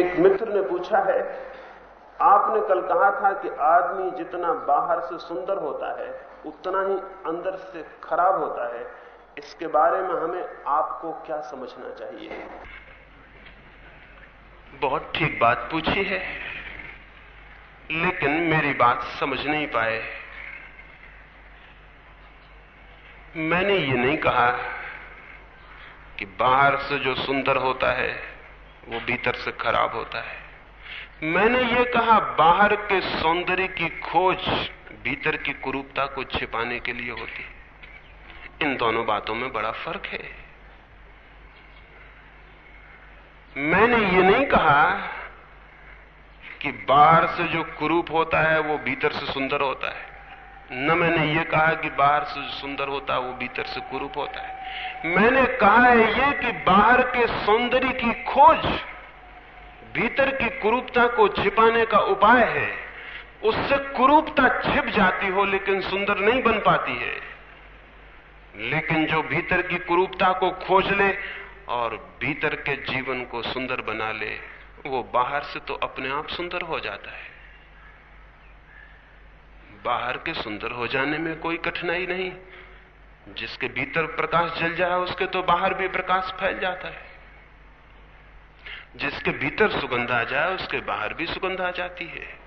एक मित्र ने पूछा है आपने कल कहा था कि आदमी जितना बाहर से सुंदर होता है, उतना ही अंदर से खराब होता है। इसके बारे में हमें आपको क्या समझना चाहिए? बहुत ठीक बात पूछी है, लेकिन मेरी बात समझ नहीं पाए। मैंने ये नहीं कहा कि बाहर से जो सुंदर होता है, वो भीतर से खराब होता है। मैंने ये कहा, बाहर के सौंदर्य की खोज भीतर की कुरूपता को छिपाने के लिए होती है। इन दोनों बातों में बड़ा फ़र्क है। मैंने ये नहीं कहा कि बाहर से जो कुरूप होता है, वो भीतर से सुंदर होता है। न मैंने ये कहा कि बाहर से जो सुंदर होता है, वो भीतर से कुरूप होता है। मैंने कहा है ये कि बाहर के सौंदर्य की खोज भीतर की कुरूपता को छिपाने का उपाय है। उससे कुरूपता छिप जाती हो, लेकिन सुंदर नहीं बन पाती है। लेकिन जो भीतर की कुरूपता को खोज ले और भीतर के जीवन को सुंदर बना ले, वो बाहर से तो अपने आप सुंदर हो जाता है। बाहर के सुंदर हो जाने में कोई कठिनाई नहीं। जिसके भीतर प्रकाश जल जाए, उसके तो बाहर भी प्रकाश फैल जाता है। जिसके भीतर सुगंध आ जाए, उसके बाहर भी सुगंध आ जाती है।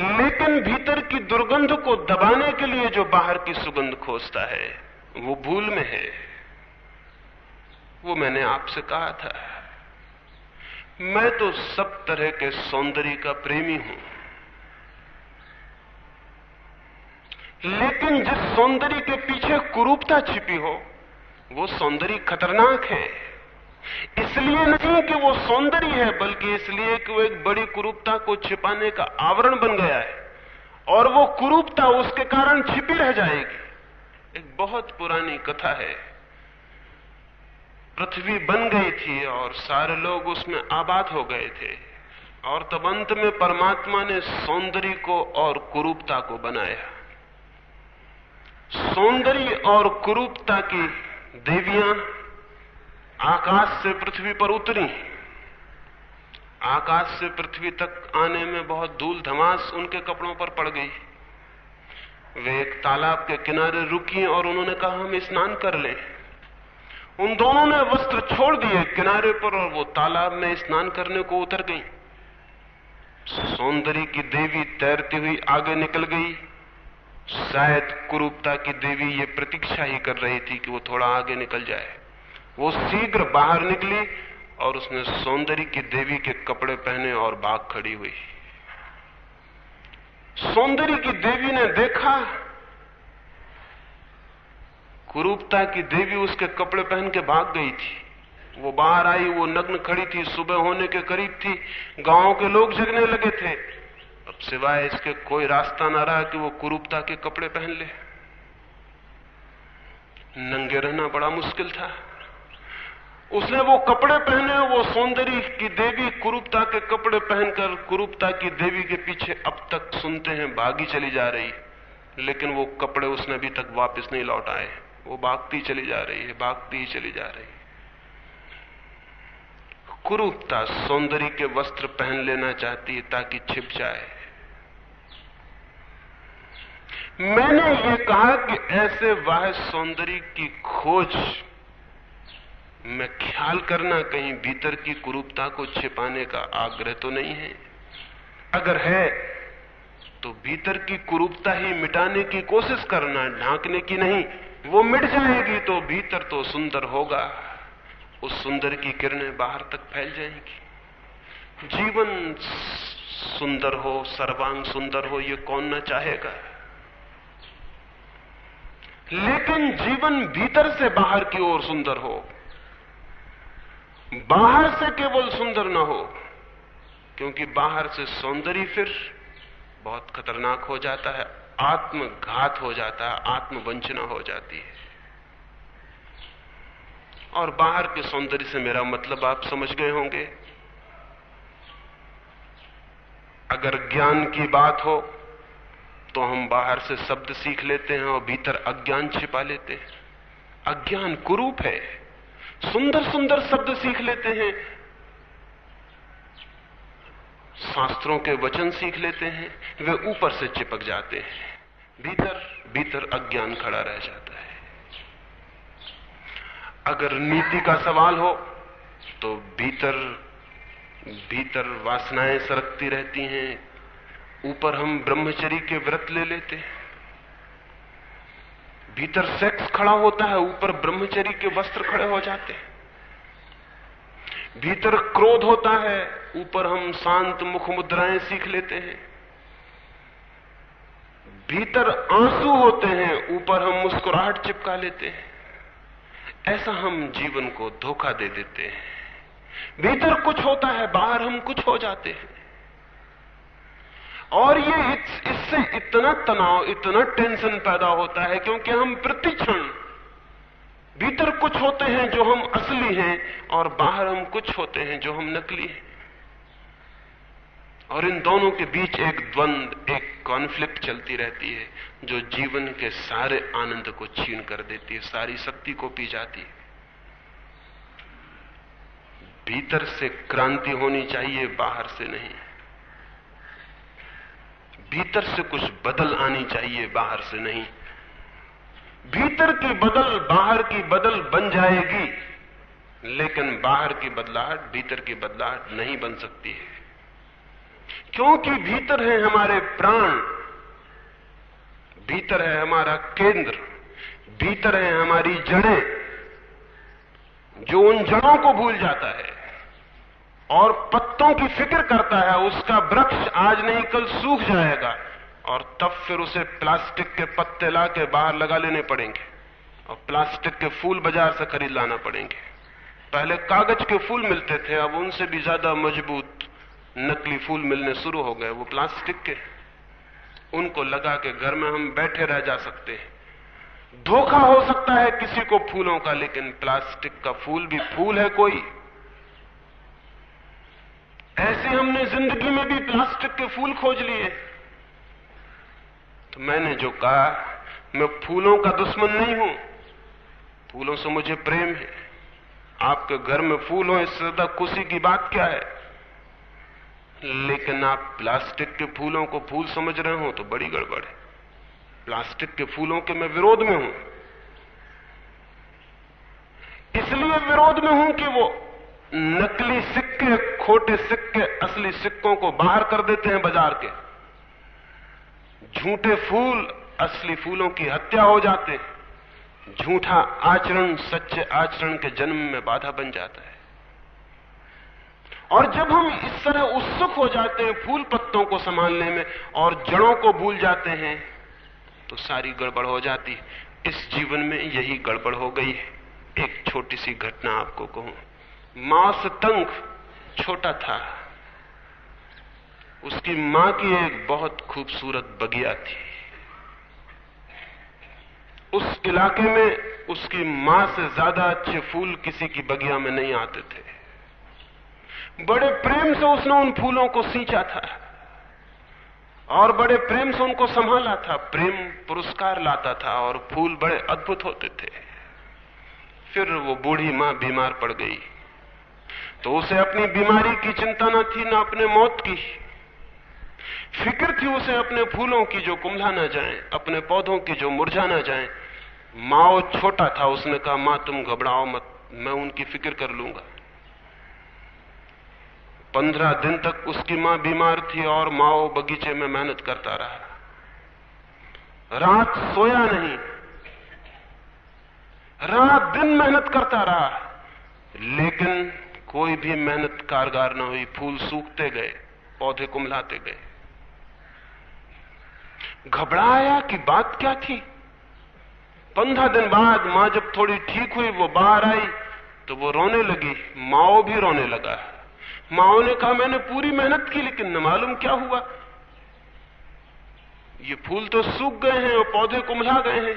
लेकिन भीतर की दुर्गंध को दबाने के लिए जो बाहर की सुगंध खोजता है, वो भूल में है। वो मैंने आपसे कहा था। मैं तो सब तरह के सौंदर्य का प्रेमी हूँ। लेकिन जिस सौंदर्य के पीछे कुरूपता छिपी हो, वो सौंदर्य खतरनाक है। इसलिए नहीं कि वो सौंदर्य है, बल्कि इसलिए कि वो एक बड़ी कुरूपता को छिपाने का आवरण बन गया है। और वो कुरूपता उसके कारण छिपी रह जाएगी। एक बहुत पुरानी कथा है। पृथ्वी बन गई थी और सारे लोग उसमें आबाद हो गए थे। और तब अंत में परमात्मा ने सौंदर्य को और कुरूपता को बनाया। सौंदर्य और कुरूपता की देवियाँ आकाश से पृथ्वी पर उतरी। आकाश से पृथ्वी तक आने में बहुत धूल धमास उनके कपड़ों पर पड़ गई। वे एक तालाब के किनारे रुकी और उन्होंने कहा, हम स्नान कर लें। उन दोनों ने वस्त्र छोड़ दिए किनारे पर और वो तालाब में स्नान करने को उतर गई। सौंदर्य की देवी तैरती हुई आगे निकल गई। शायद कुरूपता की देवी ये प्रतीक्षा ही कर रही थी कि वो थोड़ा आगे निकल जाए। वो शीघ्र बाहर निकली और उसने सौंदर्य की देवी के कपड़े पहने और बाग खड़ी हुई। सौंदर्य की देवी ने देखा। कुरूपता की देवी उसके कपड़े पहन के भाग गई थी। वो बाहर आई, वो नग्न खड़ी थी, सुबह होने के करीब थी, गाँव के लोग जगने लगे थे। अब सिवाय इसके कोई रास्ता ना रहा कि वो कुरूपता के कपड़े पहन ले। नंगे रहना बड़ा मुश्किल था। उसने वो कपड़े पहने, वो सौंदर्य की देवी कुरूपता के कपड़े पहनकर कुरूपता की देवी के पीछे अब तक सुनते हैं, भागी चली जा रही लेकिन वो कपड़े उसने अभी तक वापस नहीं लौट आए वो भागती चली जा रही है, भागती ही चली जा रही है। कुरूपता सौंदर्य के वस्त्र पहन लेना चाहती है ताकि छिप जाए। मैंने ये कहा कि ऐसे वाह सौंदर्य की खोज में ख्याल करना कहीं भीतर की कुरूपता को छिपाने का आग्रह तो नहीं है। अगर है तो भीतर की कुरूपता ही मिटाने की कोशिश करना, ढांकने की नहीं, वो मिट जाएगी तो भीतर तो सुंदर होगा। उस सुंदर की किरणें बाहर तक फैल जाएँगी। जीवन सुंदर हो, सर्वांग सुंदर हो, ये कौन ना चाहेगा? लेकिन जीवन भीतर से बाहर की ओर सुंदर हो बाहर से केवल सुंदर ना हो, क्योंकि बाहर से सौंदर्य फिर बहुत खतरनाक हो जाता है, आत्मघात हो जाता है, आत्मवंचना हो जाती है। और बाहर के सौंदर्य से मेरा मतलब आप समझ गए होंगे। अगर ज्ञान की बात हो तो हम बाहर से शब्द सीख लेते हैं और भीतर अज्ञान छिपा लेते हैं। अज्ञान कुरूप है। सुंदर सुंदर शब्द सीख लेते हैं। शास्त्रों के वचन सीख लेते हैं। वे ऊपर से चिपक जाते हैं। भीतर भीतर अज्ञान खड़ा रह जाता है। अगर नीति का सवाल हो तो भीतर भीतर वासनाएँ सरकती रहती हैं। ऊपर हम ब्रह्मचरी के व्रत ले लेते हैं। भीतर सेक्स खड़ा होता है, ऊपर ब्रह्मचरी के वस्त्र खड़े हो जाते हैं। भीतर क्रोध होता है, ऊपर हम शांत मुख मुद्राएँ सीख लेते हैं। भीतर आँसू होते हैं, ऊपर हम मुस्कुराहट चिपका लेते हैं। ऐसा हम जीवन को धोखा दे देते हैं। भीतर कुछ होता है, बाहर हम कुछ हो जाते हैं। और ये इससे इतना तनाव, इतना टेंशन पैदा होता है क्योंकि हम प्रतिक्षण भीतर कुछ होते हैं जो हम असली हैं और बाहर हम कुछ होते हैं जो हम नकली हैं। और इन दोनों के बीच एक द्वंद, एक कॉन्फ्लिक्ट चलती रहती है जो जीवन के सारे आनंद को छीन कर देती है, सारी शक्ति को पी जाती है। भीतर से क्रांति होनी चाहिए, बाहर से नहीं। भीतर से कुछ बदल आनी चाहिए, बाहर से नहीं। भीतर की बदल बाहर की बदल बन जाएगी, लेकिन बाहर की बदलाहट, भीतर की बदलाहट नहीं बन सकती है। क्योंकि भीतर है हमारे प्राण, भीतर है हमारा केंद्र, भीतर है हमारी जड़ें, जो उन जड़ों को भूल जाता है। और पत्तों की फ़िक्र करता है, उसका वृक्ष आज नहीं, कल सूख जाएगा। और तब फिर उसे प्लास्टिक के पत्ते ला के बाहर लगा लेने पड़ेंगे। और प्लास्टिक के फूल बाज़ार से खरीद लाना पड़ेंगे। पहले कागज़ के फूल मिलते थे, अब उनसे भी ज़्यादा मज़बूत नकली फूल मिलने शुरू हो गए। वो प्लास्टिक के उनको लगा के घर में हम बैठे रह जा सकते हैं। धोखा हो सकता है किसी को फूलों का, लेकिन प्लास्टिक का फूल भी फूल है कोई। ऐसे हमने ज़िंदगी में भी प्लास्टिक के फूल खोज लिए। तो मैंने जो कहा, मैं फूलों का दुश्मन नहीं हूँ। फूलों से मुझे प्रेम है। आपके घर में फूल हो, इससे ज़्यादा खुशी की बात क्या है? लेकिन आप प्लास्टिक के फूलों को फूल समझ रहे हो तो बड़ी गड़बड़ है। प्लास्टिक के फूलों के मैं विरोध में हूँ। इसलिए विरोध में हूँ कि वो? नकली सिक्के, खोटे सिक्के असली सिक्कों को बाहर कर देते हैं बाज़ार के। झूठे फूल असली फूलों की हत्या हो जाते झूठा आचरण सच्चे आचरण के जन्म में बाधा बन जाता है। और जब हम इस तरह उत्सुक हो जाते हैं फूल पत्तों को संभालने में और जड़ों को भूल जाते हैं तो सारी गड़बड़ हो जाती है। इस जीवन में यही गड़बड़ हो गई है। एक छोटी सी घटना आपको कहूँ। मांस तंग छोटा था। उसकी माँ की एक बहुत खूबसूरत बगिया थी। उस इलाके में उसकी माँ से ज़्यादा अच्छे फूल किसी की बगिया में नहीं आते थे। बड़े प्रेम से उसने उन फूलों को सींचा था और बड़े प्रेम से उनको संभाला था। प्रेम पुरस्कार लाता था और फूल बड़े अद्भुत होते थे। फिर वो बूढ़ी माँ बीमार पड़ गई। तो उसे अपनी बीमारी की चिंता न थी, ना अपने मौत की। फ़िक्र थी उसे अपने फूलों की जो कुंभला ना जाए, अपने पौधों की जो मुरझा ना जाए। माओ छोटा था, उसने कहा, माँ, तुम घबराओ मत, मैं उनकी फ़िक्र कर लूँगा। पंद्रह दिन तक उसकी माँ बीमार थी और माओ बगीचे में मेहनत करता रहा। रात सोया नहीं, रात दिन मेहनत करता रहा। लेकिन कोई भी मेहनत कारगर न हुई, फूल सूखते गए, पौधे कुमलाते गए। घबराया कि बात क्या थी? पंद्रह दिन बाद माँ जब थोड़ी ठीक हुई, वो बाहर आई तो वो रोने लगी। माओ भी रोने लगा। माओ ने कहा, मैंने पूरी मेहनत की, लेकिन न मालूम क्या हुआ। ये फूल तो सूख गए हैं और पौधे कुमला गए हैं।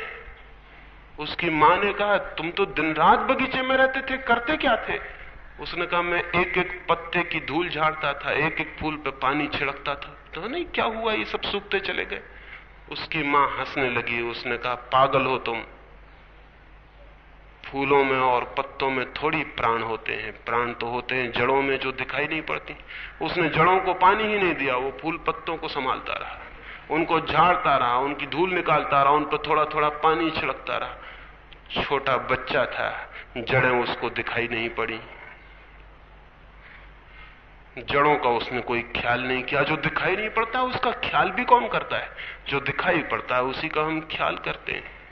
उसकी माँ ने कहा, तुम तो दिन रात बगीचे में रहते थे, करते क्या थे? उसने कहा, मैं एक एक पत्ते की धूल झाड़ता था एक एक फूल पे पानी छिड़कता था। तो नहीं, क्या हुआ? ये सब सूखते चले गए। उसकी माँ हंसने लगी, उसने कहा, पागल हो तुम। फूलों में और पत्तों में थोड़ी प्राण होते हैं। प्राण तो होते हैं जड़ों में जो दिखाई नहीं पड़ती। उसने जड़ों को पानी ही नहीं दिया, वो फूल पत्तों को संभालता रहा। उनको झाड़ता रहा, उनकी धूल निकालता रहा, उन पर थोड़ा थोड़ा पानी छिड़कता रहा। छोटा बच्चा था, जड़ें उसको दिखाई नहीं पड़ी। जड़ों का उसने कोई ख्याल नहीं किया, जो दिखाई नहीं पड़ता, उसका ख्याल भी कौन करता है? जो दिखाई पड़ता है, उसी का हम ख्याल करते हैं।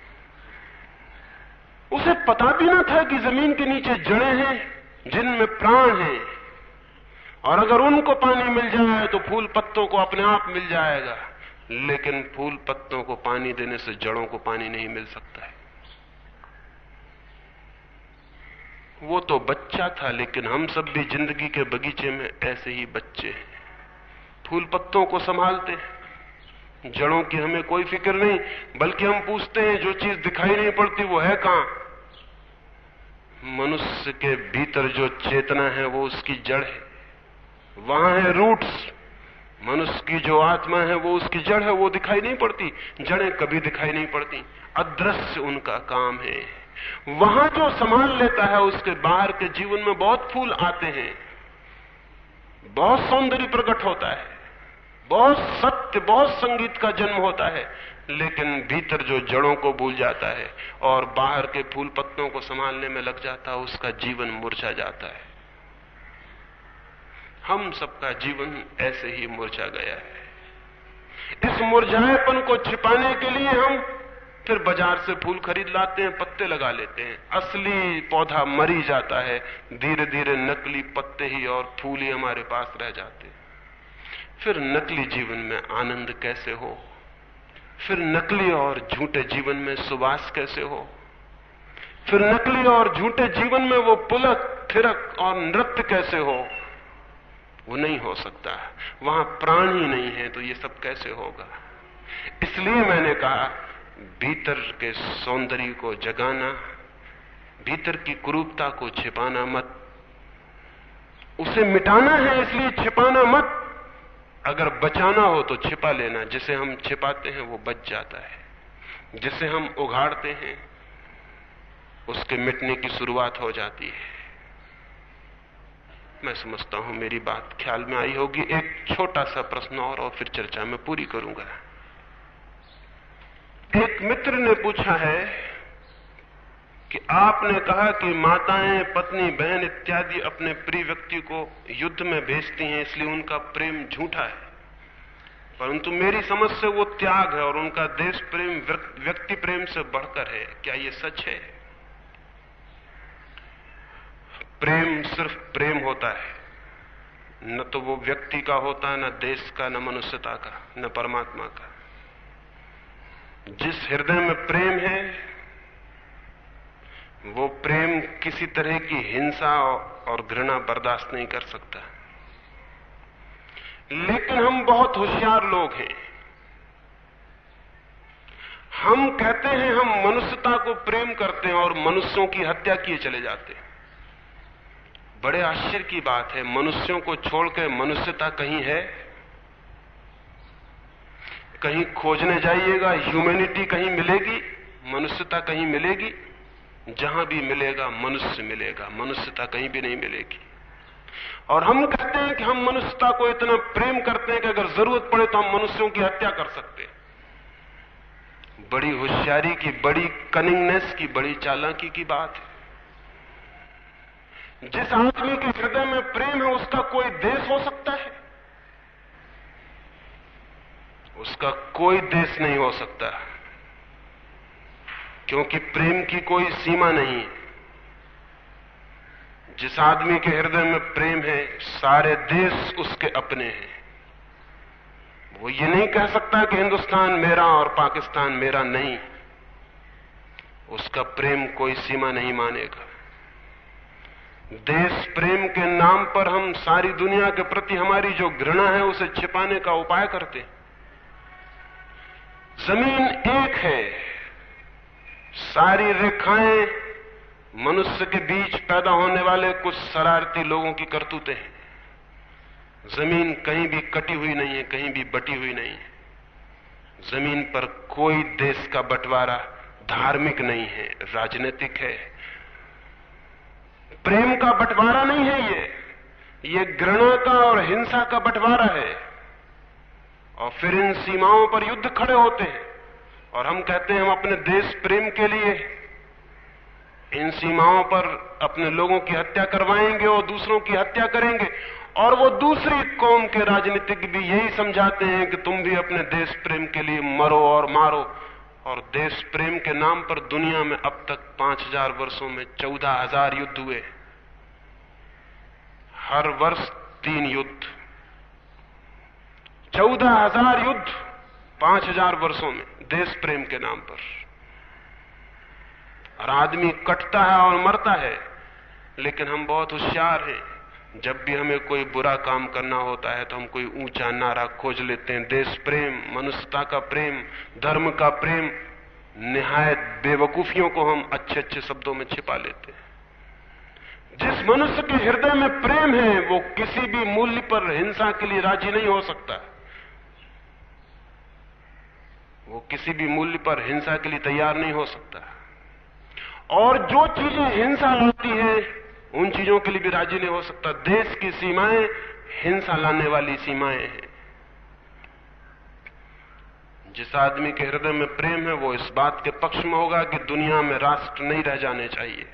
उसे पता भी ना था कि ज़मीन के नीचे जड़े हैं, जिनमें प्राण है। और अगर उनको पानी मिल जाए तो फूल पत्तों को अपने आप मिल जाएगा। लेकिन फूल पत्तों को पानी देने से जड़ों को पानी नहीं मिल सकता है। वो तो बच्चा था, लेकिन हम सब भी ज़िंदगी के बगीचे में ऐसे ही बच्चे हैं। फूल पत्तों को संभालते हैं। जड़ों की हमें कोई फ़िक्र नहीं, बल्कि हम पूछते हैं, जो चीज़ दिखाई नहीं पड़ती वो है कहाँ? मनुष्य के भीतर जो चेतना है, वो उसकी जड़ है। वहाँ है रूट्स मनुष्य की जो आत्मा है, वो उसकी जड़ है, वो दिखाई नहीं पड़ती। जड़ें कभी दिखाई नहीं पड़ती। अदृश्य उनका काम है। वहाँ जो संभाल लेता है उसके बाहर के जीवन में बहुत फूल आते हैं। बहुत सौंदर्य प्रकट होता है। बहुत सत्य, बहुत संगीत का जन्म होता है। लेकिन भीतर जो जड़ों को भूल जाता है और बाहर के फूल पत्तों को संभालने में लग जाता है, उसका जीवन मुरझा जाता है। हम सबका जीवन ऐसे ही मुरझा गया है। इस मुरझाएपन को छिपाने के लिए हम फिर बाज़ार से फूल खरीद लाते हैं, पत्ते लगा लेते हैं। असली पौधा मरी जाता है धीरे धीरे नकली पत्ते ही और फूल ही हमारे पास रह जाते हैं। फिर नकली जीवन में आनंद कैसे हो? फिर नकली और झूठे जीवन में सुवास कैसे हो? फिर नकली और झूठे जीवन में वो पुलक, थिरक और नृत्य कैसे हो? वो नहीं हो सकता। वहाँ प्राण ही नहीं है तो ये सब कैसे होगा? इसलिए मैंने कहा भीतर के सौंदर्य को जगाना भीतर की कुरूपता को छिपाना मत। उसे मिटाना है इसलिए छिपाना मत। अगर बचाना हो तो छिपा लेना। जिसे हम छिपाते हैं वो बच जाता है। जिसे हम उघाड़ते हैं उसके मिटने की शुरुआत हो जाती है। मैं समझता हूँ मेरी बात ख्याल में आई होगी। एक छोटा सा प्रश्न और, और फिर चर्चा में पूरी करूँगा। एक मित्र ने पूछा है कि आपने कहा कि माताएँ, पत्नी, बहन इत्यादि अपने प्रिय व्यक्ति को युद्ध में भेजती हैं, इसलिए उनका प्रेम झूठा है। परंतु मेरी समझ से वो त्याग है और उनका देश प्रेम, व्यक्ति प्रेम से बढ़कर है। क्या ये सच है? प्रेम सिर्फ़ प्रेम होता है। न तो वो व्यक्ति का होता है न देश का, न मनुष्यता का, न परमात्मा का। जिस हृदय में प्रेम है, वो प्रेम किसी तरह की हिंसा और घृणा बर्दाश्त नहीं कर सकता। लेकिन हम बहुत होशियार लोग हैं। हम कहते हैं हम मनुष्यता को प्रेम करते हैं और मनुष्यों की हत्या किए चले जाते हैं। बड़े आश्चर्य की बात है, मनुष्यों को छोड़कर मनुष्यता कहीं है कहीं खोजने जाइएगा ह्यूमैनिटी कहीं मिलेगी, मनुष्यता कहीं मिलेगी, जहाँ भी मिलेगा, मनुष्य मिलेगा, मनुष्यता कहीं भी नहीं मिलेगी। और हम कहते हैं कि हम मनुष्यता को इतना प्रेम करते हैं कि अगर ज़रूरत पड़े तो हम मनुष्यों की हत्या कर सकते हैं। बड़ी होशियारी की, बड़ी कनिंगनेस की, बड़ी चालाकी की बात है। जिस आदमी के हृदय में प्रेम है, उसका कोई देश हो सकता है? उसका कोई देश नहीं हो सकता। क्योंकि प्रेम की कोई सीमा नहीं है। जिस आदमी के हृदय में प्रेम है, सारे देश उसके अपने हैं। वो ये नहीं कह सकता कि हिंदुस्तान मेरा और पाकिस्तान मेरा नहीं। उसका प्रेम कोई सीमा नहीं मानेगा। देश प्रेम के नाम पर हम सारी दुनिया के प्रति हमारी जो घृणा है, उसे छिपाने का उपाय करते ज़मीन एक है। सारी रेखाएँ मनुष्य के बीच पैदा होने वाले कुछ शरारती लोगों की करतूतें हैं। ज़मीन कहीं भी कटी हुई नहीं है, कहीं भी बटी हुई नहीं है। ज़मीन पर कोई देश का बंटवारा धार्मिक नहीं है, राजनीतिक है। प्रेम का बंटवारा नहीं है ये। ये घृणा का और हिंसा का बंटवारा है। और फिर इन सीमाओं पर युद्ध खड़े होते हैं। और हम कहते हैं हम अपने देश प्रेम के लिए, इन सीमाओं पर अपने लोगों की हत्या करवाएँगे और दूसरों की हत्या करेंगे। और वो दूसरी कौम के राजनीतिक भी यही समझाते हैं कि तुम भी अपने देश प्रेम के लिए मरो और मारो। और देश प्रेम के नाम पर दुनिया में अब तक पाँच हज़ार वर्षों में चौदह हज़ार युद्ध हुए। हर वर्ष तीन युद्ध। चौदह हज़ार युद्ध पाँच हज़ार वर्षों में देश प्रेम के नाम पर। और आदमी कटता है और मरता है, लेकिन हम बहुत होशियार हैं। जब भी हमें कोई बुरा काम करना होता है तो हम कोई ऊँचा नारा खोज लेते हैं। देश प्रेम, मनुष्यता का प्रेम, धर्म का प्रेम, निहायत बेवकूफियों को हम अच्छे अच्छे शब्दों में छिपा लेते हैं। जिस मनुष्य के हृदय में प्रेम है, वो किसी भी मूल्य पर हिंसा के लिए राज़ी नहीं हो सकता। वो किसी भी मूल्य पर हिंसा के लिए तैयार नहीं हो सकता। और जो चीज़ें हिंसा लाती हैं, उन चीज़ों के लिए भी राज़ी नहीं हो सकता। देश की सीमाएँ हिंसा लाने वाली सीमाएँ हैं। जिस आदमी के हृदय में प्रेम है, वो इस बात के पक्ष में होगा कि दुनिया में राष्ट्र नहीं रह जाने चाहिए।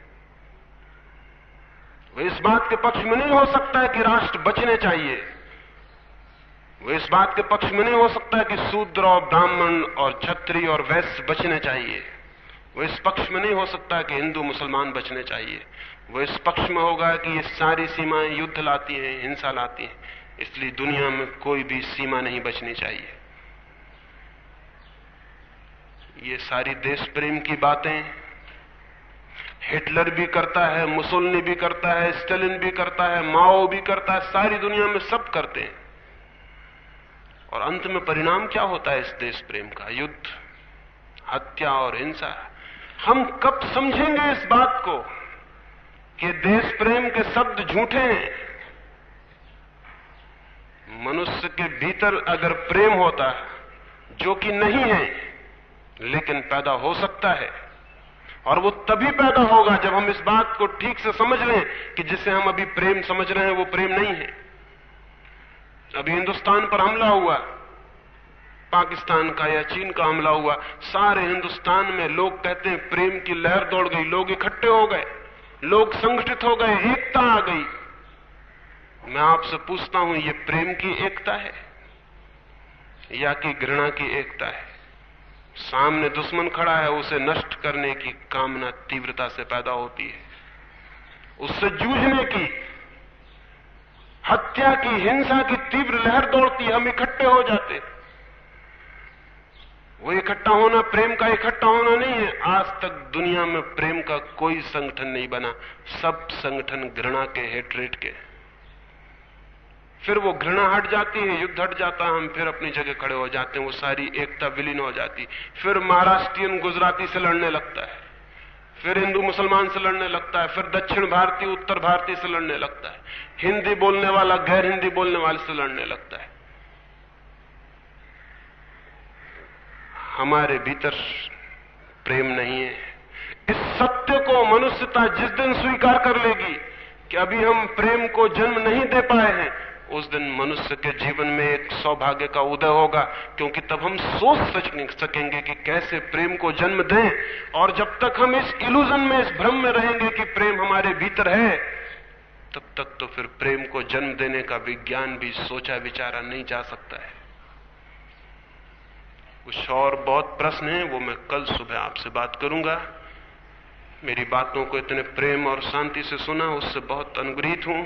वो इस बात के पक्ष में नहीं हो सकता है कि राष्ट्र बचने चाहिए। वो इस बात के पक्ष में नहीं हो सकता कि शूद्र और ब्राह्मण और छत्री और वैश्य बचने चाहिए। वो इस पक्ष में नहीं हो सकता कि हिंदू मुसलमान बचने चाहिए। वो इस पक्ष में होगा कि ये सारी सीमाएँ युद्ध लाती हैं, हिंसा लाती हैं। इसलिए दुनिया में कोई भी सीमा नहीं बचनी चाहिए। ये सारी देश प्रेम की बातें हिटलर भी करता है, मुसोलनी भी करता है, स्टेलिन भी करता है, माओ भी करता है, सारी दुनिया में सब करते हैं। और अंत में परिणाम क्या होता है इस देश प्रेम का? युद्ध, हत्या और हिंसा। हम कब समझेंगे इस बात को कि देश प्रेम के शब्द झूठे हैं? मनुष्य के भीतर अगर प्रेम होता है, जो कि नहीं है, लेकिन पैदा हो सकता है, और वो तभी पैदा होगा जब हम इस बात को ठीक से समझ लें कि जिसे हम अभी प्रेम समझ रहे हैं, वो प्रेम नहीं है। अभी हिंदुस्तान पर हमला हुआ। पाकिस्तान का या चीन का हमला हुआ। सारे हिंदुस्तान में लोग कहते हैं, प्रेम की लहर दौड़ गई। लोग इकट्ठे हो गए। लोग संगठित हो गए। एकता आ गई। मैं आपसे पूछता हूँ, ये प्रेम की एकता है या कि घृणा की एकता है? सामने दुश्मन खड़ा है, उसे नष्ट करने की कामना तीव्रता से पैदा होती है। उससे जूझने की हत्या की हिंसा की तीव्र लहर दौड़ती हम इकट्ठे हो जाते वो इकट्ठा होना प्रेम का इकट्ठा होना नहीं है। आज तक दुनिया में प्रेम का कोई संगठन नहीं बना। सब संगठन घृणा के हेटरेट के फिर वो घृणा हट जाती है, युद्ध हट जाता है, हम फिर अपनी जगह खड़े हो जाते हैं। वो सारी एकता विलीन हो जाती फिर महाराष्ट्रियन गुजराती से लड़ने लगता है। फिर हिंदू मुसलमान से लड़ने लगता है, फिर दक्षिण भारतीय, उत्तर भारतीय से लड़ने लगता है। हिंदी बोलने वाला, गैर हिंदी बोलने वाले से लड़ने लगता है। हमारे भीतर प्रेम नहीं है। इस सत्य को मनुष्यता जिस दिन स्वीकार कर लेगी कि अभी हम प्रेम को जन्म नहीं दे पाए हैं उस दिन मनुष्य के जीवन में एक सौभाग्य का उदय होगा, क्योंकि तब हम सोच सकेंगे कि कैसे प्रेम को जन्म दें, और जब तक हम इस इल्यूजन में, इस भ्रम में रहेंगे कि प्रेम हमारे भीतर है, तब तक तो फिर प्रेम को जन्म देने का विज्ञान भी, सोचा विचारा नहीं जा सकता है। कुछ और बहुत प्रश्न है, वो मैं कल सुबह आपसे बात करूँगा। मेरी बातों को इतने प्रेम और शांति से सुना, उससे बहुत अनुग्रहित हूँ।